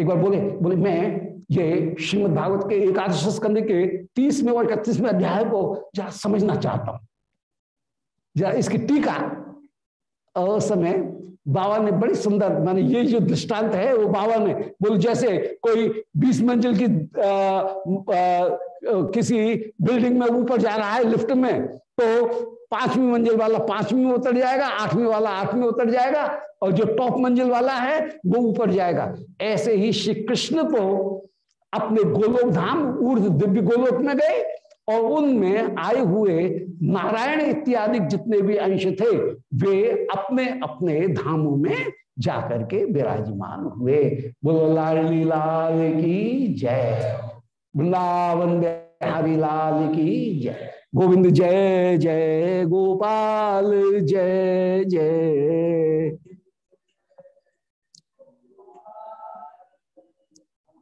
एक बार बोले बोले, मैं ये श्रीमद भागवत के एकादश स्कंद के तीसवें और इकतीसवें अध्याय को जरा समझना चाहता हूँ। जरा इसकी टीका समय बाबा ने बड़ी सुंदर माने ये जो दृष्टांत है वो बाबा ने बोल जैसे कोई बीस मंजिल की आ, आ, किसी बिल्डिंग में ऊपर जा रहा है लिफ्ट में तो पांचवी मंजिल वाला पांचवी में उतर जाएगा आठवीं वाला आठवीं उतर जाएगा और जो टॉप मंजिल वाला है वो ऊपर जाएगा। ऐसे ही श्री कृष्ण तो अपने गोलोक धाम ऊर्ध दिव्य गोलोक में गए और उनमें आए हुए नारायण इत्यादि जितने भी अंश थे, वे अपने अपने धामों में जाकर के विराजमान हुए। बोलो लाली की जय। वृंदावन बिहारी लाल की जय। गोविंद जय जय। गोपाल जय जय।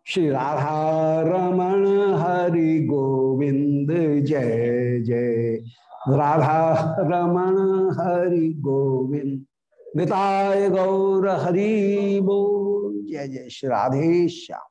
श्री राधा रमण हरि गोविंद जय जय। राधा रमण हरि गोविंद। निताय गौर हरि बोल। जय जय श्री राधेश्याम।